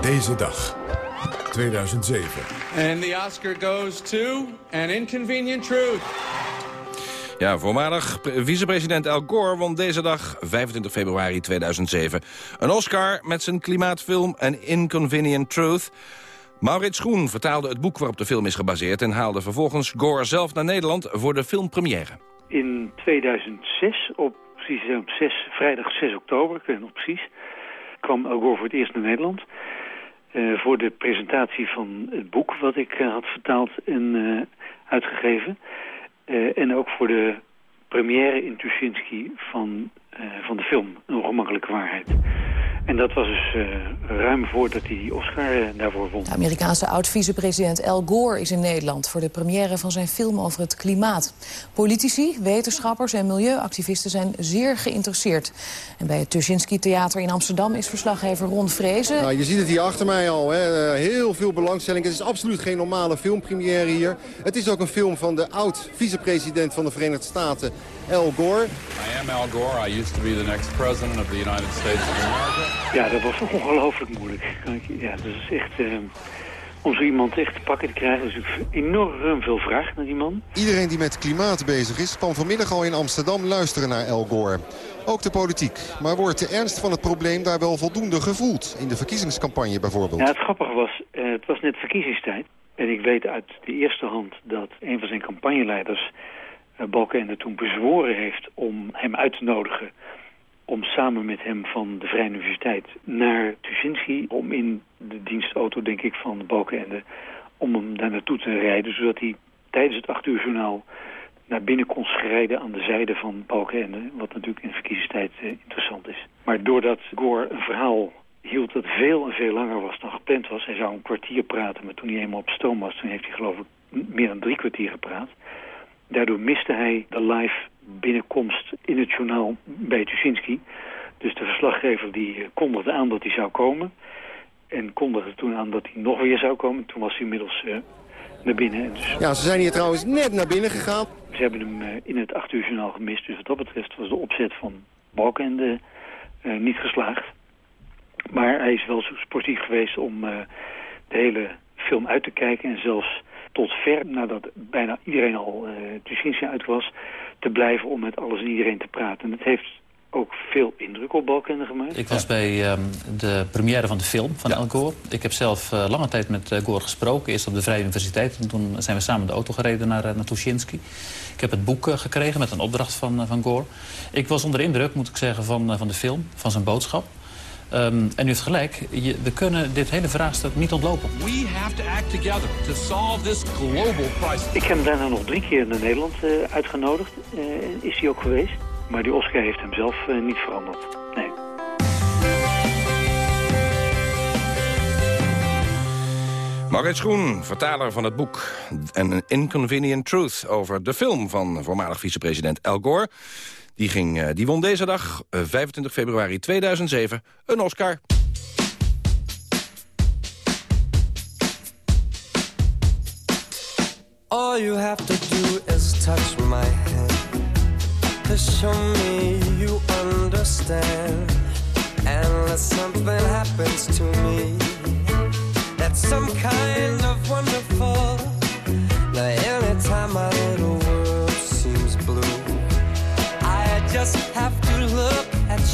Deze dag, 2007. And the Oscar goes to An Inconvenient Truth. Ja, voormalig vicepresident Al Gore won deze dag, 25 februari 2007... een Oscar met zijn klimaatfilm An Inconvenient Truth... Maurits Groen vertaalde het boek waarop de film is gebaseerd... en haalde vervolgens Gore zelf naar Nederland voor de filmpremière. In 2006, op, precies op 6, vrijdag 6 oktober, ik weet nog precies... kwam Al Gore voor het eerst naar Nederland... Uh, voor de presentatie van het boek wat ik uh, had vertaald en uh, uitgegeven. en ook voor de première in Tuschinski van, van de film Een ongemakkelijke waarheid. En dat was dus uh, ruim voordat hij die Oscar uh, daarvoor won. De Amerikaanse oud-vicepresident Al Gore is in Nederland... voor de première van zijn film over het klimaat. Politici, wetenschappers en milieuactivisten zijn zeer geïnteresseerd. En bij het Tuschinski Theater in Amsterdam is verslaggever Ron Vrezen. Nou, je ziet het hier achter mij al. Hè. Eh, heel veel belangstelling. Het is absoluut geen normale filmpremière hier. Het is ook een film van de oud-vicepresident van de Verenigde Staten, Al Gore. I am Al Gore. I used to be the next president of the United States of America. Ja, dat was ongelooflijk moeilijk. Ja, dat is echt... Uh, om zo iemand echt te pakken te krijgen, is enorm veel vraag naar die man. Iedereen die met klimaat bezig is, kwam vanmiddag al in Amsterdam luisteren naar Al Gore. Ook de politiek. Maar wordt de ernst van het probleem daar wel voldoende gevoeld? In de verkiezingscampagne bijvoorbeeld. Ja, het grappige was, uh, het was net verkiezingstijd. En ik weet uit de eerste hand dat een van zijn campagneleiders... Uh, Balkenende toen bezworen heeft om hem uit te nodigen om samen met hem van de Vrije Universiteit naar Tuschinski... om in de dienstauto, denk ik, van Balkenende... om hem daar naartoe te rijden... zodat hij tijdens het acht uur journaal naar binnen kon schrijden aan de zijde van Balkenende... wat natuurlijk in verkiezingstijd eh, interessant is. Maar doordat Gore een verhaal hield dat veel en veel langer was dan gepland was... hij zou een kwartier praten, maar toen hij eenmaal op stoom was... toen heeft hij geloof ik meer dan drie kwartier gepraat... Daardoor miste hij de live binnenkomst in het journaal bij Tuschinski. Dus de verslaggever die eh, kondigde aan dat hij zou komen. En kondigde toen aan dat hij nog weer zou komen. Toen was hij inmiddels uh, naar binnen. Dus... Ja, ze zijn hier trouwens net naar binnen gegaan. Ze hebben hem uh, in het acht uur journaal gemist. Dus wat dat betreft was de opzet van Balkende uh, niet geslaagd. Maar hij is wel zo sportief geweest om de hele film uit te kijken. En zelfs tot ver nadat bijna iedereen al uh, Tuschinski uit was... te blijven om met alles en iedereen te praten. En dat heeft ook veel indruk op Balkenende gemaakt. Ik was bij um, de première van de film van ja. Al Gore. Ik heb zelf uh, lange tijd met uh, Gore gesproken. Eerst op de Vrije Universiteit en toen zijn we samen de auto gereden naar, uh, naar Tuschinski. Ik heb het boek gekregen met een opdracht van, van Gore. Ik was onder indruk, moet ik zeggen, van, van de film, van zijn boodschap. Um, en u heeft gelijk, je, we kunnen dit hele vraagstuk niet ontlopen. We have to act together to solve this global crisis. Ik heb hem daarna nog drie keer naar Nederland uh, uitgenodigd. Uh, is hij ook geweest. Maar die Oscar heeft hem zelf uh, niet veranderd. Nee. Marit Schoen, vertaler van het boek An Inconvenient Truth... over de film van voormalig vicepresident Al Gore... Die, ging, uh, die won deze dag, uh, 25 februari 2007, een Oscar. All you have to do is touch my hand To show me you understand. Unless something happens to me. That's some kind of wonderful. Now anytime my little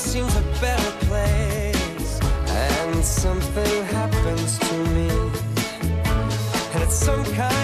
seems a better place. And something happens to me. And it's some kind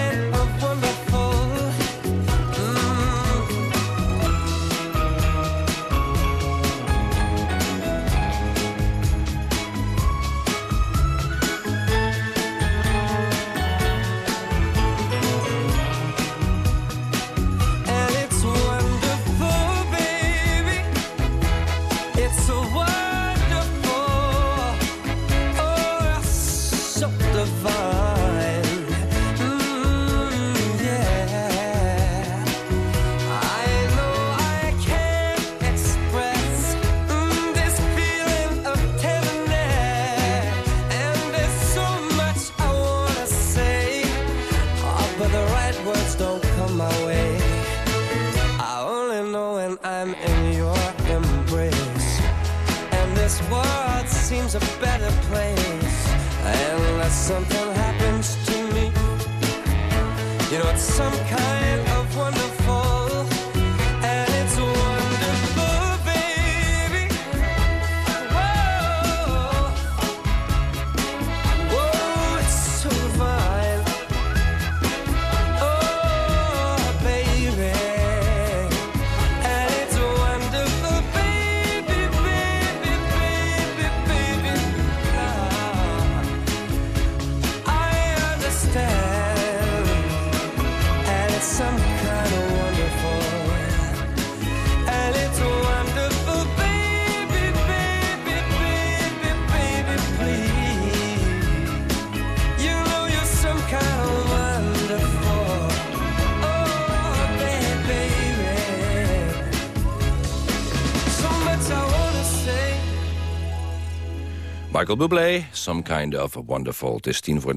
Michael Bublé, Some Kind of Wonderful. Het is tien voor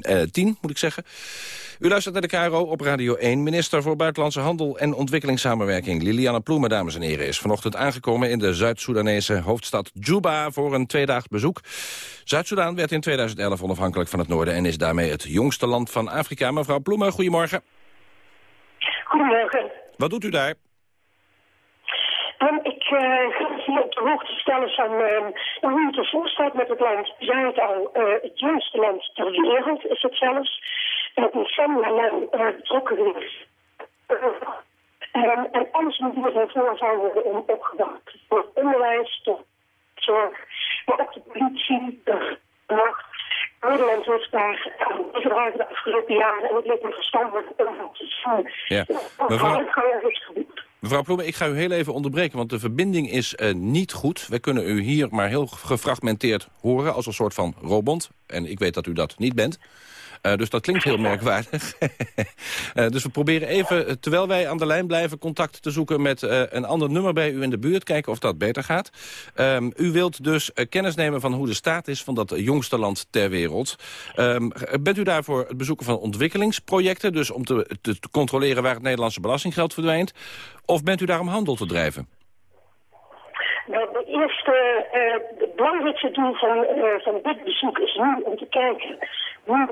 eh, tien, moet ik zeggen. U luistert naar de KRO op Radio 1. Minister voor Buitenlandse Handel en Ontwikkelingssamenwerking... Liliane Ploemen, dames en heren, is vanochtend aangekomen... in de Zuid-Soedanese hoofdstad Juba voor een tweedaags bezoek. Zuid-Soedan werd in 2011 onafhankelijk van het noorden... en is daarmee het jongste land van Afrika. Mevrouw Ploemen, goedemorgen. Goedemorgen. Wat doet u daar? Um, ik uh, ga hier op de hoogte stellen van um, hoe het ervoor staat met het land. Zei het al, uh, het jongste land ter wereld is het zelfs. Het is lang uh, betrokken geweest. Um, en alles moet hier van voorval worden om opgebouwd. Door onderwijs, tot zorg, maar ook de politie, de macht. Nederland heeft daar bijgedragen de afgelopen jaren en het lijkt me verstandig om dat te zien. Ja. Mevrouw... Mevrouw Ploemen, ik ga u heel even onderbreken, want de verbinding is uh, niet goed. Wij kunnen u hier maar heel gefragmenteerd horen als een soort van robot. En ik weet dat u dat niet bent. Uh, dus dat klinkt heel merkwaardig. uh, dus we proberen even, terwijl wij aan de lijn blijven... contact te zoeken met een ander nummer bij u in de buurt. Kijken of dat beter gaat. Um, u wilt dus kennis nemen van hoe de staat is... van dat jongste land ter wereld. Um, bent u daarvoor het bezoeken van ontwikkelingsprojecten... dus om te, te, controleren waar het Nederlandse belastinggeld verdwijnt? Of bent u daar om handel te drijven? Nou, de eerste, het belangrijkste doel van, van dit bezoek is nu om te kijken hoe,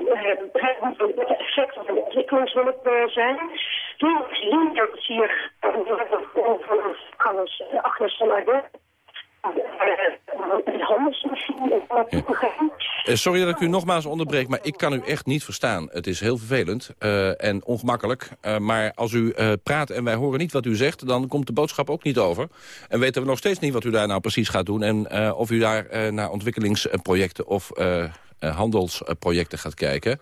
wat de effecten van de ontwikkelingshulp uh, zijn. Toen is Linda hier van Agnes, Agnes van Arden. Uh, sorry dat ik u nogmaals onderbreek, maar ik kan u echt niet verstaan. Het is heel vervelend uh, en ongemakkelijk. Uh, maar als u praat en wij horen niet wat u zegt... dan komt de boodschap ook niet over. En weten we nog steeds niet wat u daar nou precies gaat doen... en of u daar naar ontwikkelingsprojecten of handelsprojecten gaat kijken...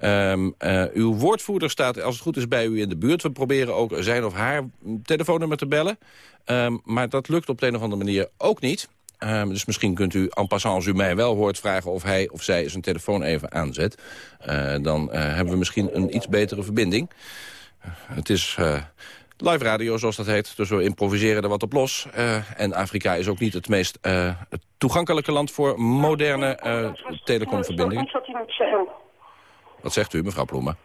Um, uh, uw woordvoerder staat, als het goed is, bij u in de buurt. We proberen ook zijn of haar telefoonnummer te bellen. Um, maar dat lukt op de een of andere manier ook niet. Um, dus misschien kunt u, en passant, als u mij wel hoort, vragen of hij of zij zijn telefoon even aanzet. Uh, dan hebben we misschien een iets betere verbinding. het is... Live radio, zoals dat heet. Dus we improviseren er wat op los. Uh, en Afrika is ook niet het meest uh, toegankelijke land voor moderne uh, telecomverbindingen. Wat zegt u, mevrouw Ploemen?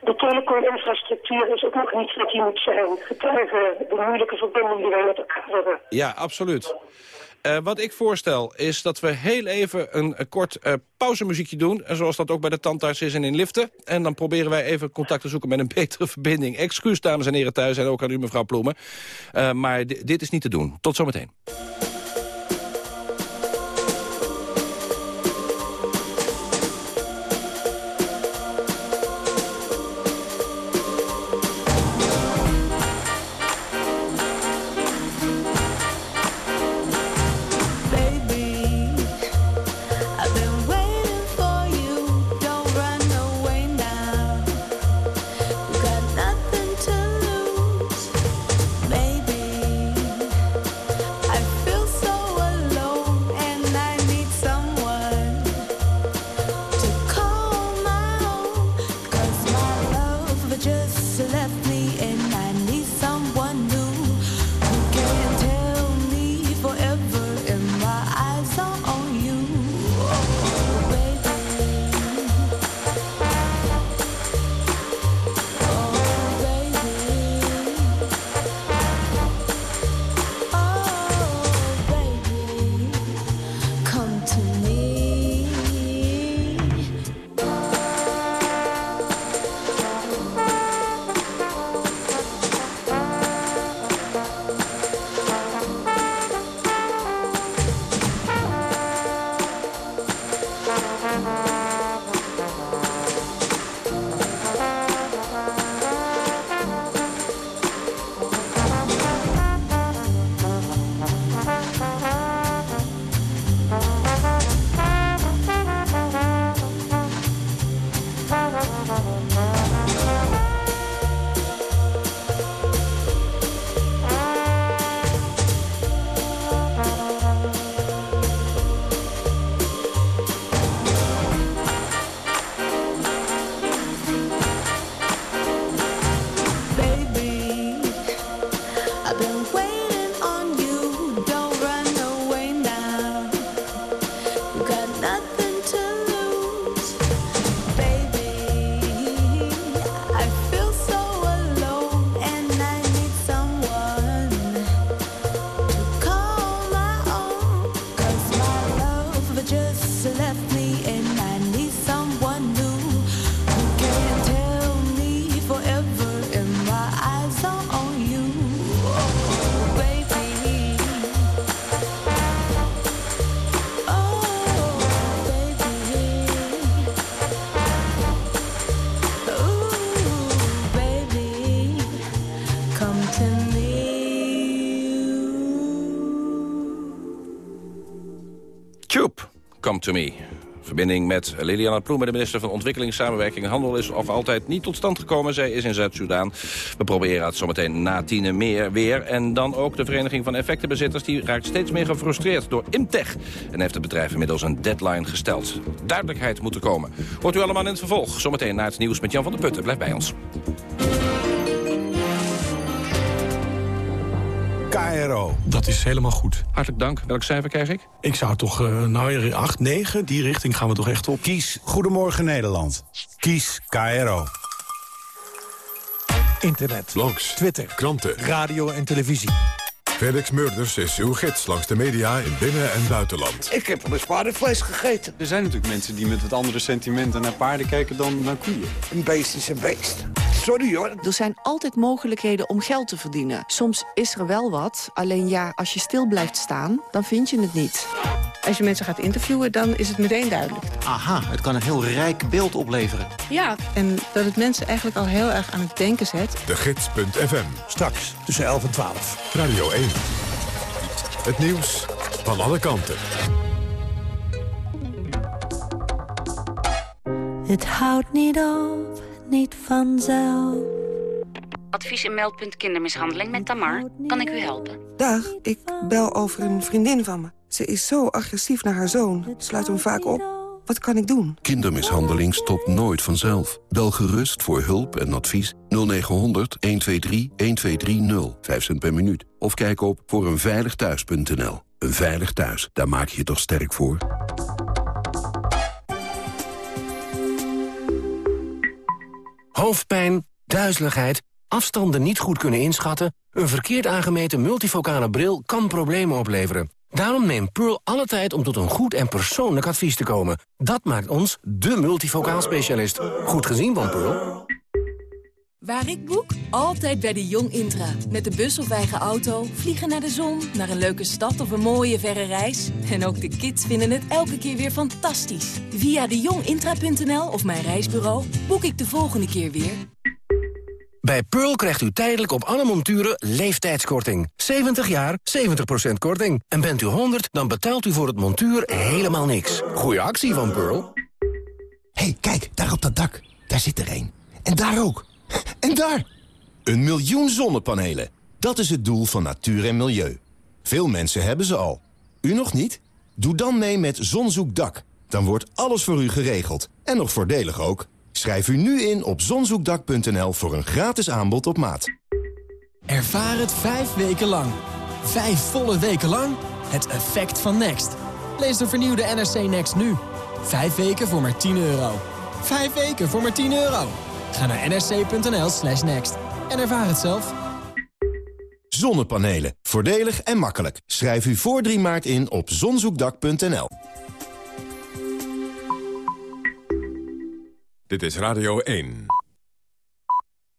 De telecominfrastructuur is ook nog niet wat die moet zijn. Getuigen de moeilijke verbinding die wij met elkaar hebben. Ja, absoluut. Uh, wat ik voorstel is dat we heel even een, een kort uh, pauzemuziekje doen. En zoals dat ook bij de tandarts is en in liften. En dan proberen wij even contact te zoeken met een betere verbinding. Excuus, dames en heren thuis en ook aan u, mevrouw Ploemen. Maar dit is niet te doen. Tot zometeen. Verbinding met Liliana Ploemen, de minister van Ontwikkelingssamenwerking en Handel... is nog altijd niet tot stand gekomen. Zij is in Zuid-Soedan. We proberen het zometeen na tienen meer weer. En dan ook de Vereniging van Effectenbezitters... die raakt steeds meer gefrustreerd door Imtech. En heeft het bedrijf inmiddels een deadline gesteld. Duidelijkheid moet er komen. Hoort u allemaal in het vervolg. Zometeen naar het nieuws met Jan van der Putten. Blijf bij ons. KRO. Dat is helemaal goed. Hartelijk dank. Welk cijfer krijg ik? Ik zou toch, uh, nou 8, 9, die richting gaan we toch echt op. Kies Goedemorgen Nederland. Kies KRO. Internet. Blogs. Twitter. Kranten. Radio en televisie. Felix Murders is uw gids langs de media in binnen- en buitenland. Ik heb wel eens paardenvlees gegeten. Er zijn natuurlijk mensen die met wat andere sentimenten naar paarden kijken dan naar koeien. Een beest is een beest. Sorry hoor. Er zijn altijd mogelijkheden om geld te verdienen. Soms is er wel wat, alleen ja, als je stil blijft staan, dan vind je het niet. Als je mensen gaat interviewen, dan is het meteen duidelijk. Aha, het kan een heel rijk beeld opleveren. Ja, en dat het mensen eigenlijk al heel erg aan het denken zet. De Gids.fm. Straks tussen 11 en 12. Radio 1. Het nieuws van alle kanten. Het houdt niet op, niet vanzelf. Advies en meldpunt kindermishandeling met Tamar. Kan ik u helpen? Dag, ik bel over een vriendin van me. Ze is zo agressief naar haar zoon. Sluit hem vaak op. Wat kan ik doen? Kindermishandeling stopt nooit vanzelf. Bel gerust voor hulp en advies 0900 123 1230. 5 cent per minuut. Of kijk op voor eenveiligthuis.nl. Een veilig thuis, daar maak je je toch sterk voor? Hoofdpijn, duizeligheid, afstanden niet goed kunnen inschatten... een verkeerd aangemeten multifocale bril kan problemen opleveren. Daarom neemt Pearl alle tijd om tot een goed en persoonlijk advies te komen. Dat maakt ons de multifocaal specialist. Goed gezien van Pearl. Waar ik boek? Altijd bij de Jong Intra. Met de bus of eigen auto, vliegen naar de zon, naar een leuke stad of een mooie verre reis. En ook de kids vinden het elke keer weer fantastisch. Via dejongintra.nl of mijn reisbureau boek ik de volgende keer weer. Bij Pearl krijgt u tijdelijk op alle monturen leeftijdskorting. 70 jaar, 70% korting. En bent u 100, dan betaalt u voor het montuur helemaal niks. Goeie actie van Pearl. hey, kijk, daar op dat dak. Daar zit er een. En daar ook. En daar! Een miljoen zonnepanelen. Dat is het doel van natuur en milieu. Veel mensen hebben ze al. U nog niet? Doe dan mee met Zonzoekdak. Dan wordt alles voor u geregeld. En nog voordelig ook. Schrijf u nu in op zonzoekdak.nl voor een gratis aanbod op maat. Ervaar het vijf weken lang. Vijf volle weken lang. Het effect van Next. Lees de vernieuwde NRC Next nu. Vijf weken voor maar 10 euro. Vijf weken voor maar 10 euro. Ga naar nrc.nl slash next en ervaar het zelf. Zonnepanelen. Voordelig en makkelijk. Schrijf u voor 3 maart in op zonzoekdak.nl. Dit is Radio 1.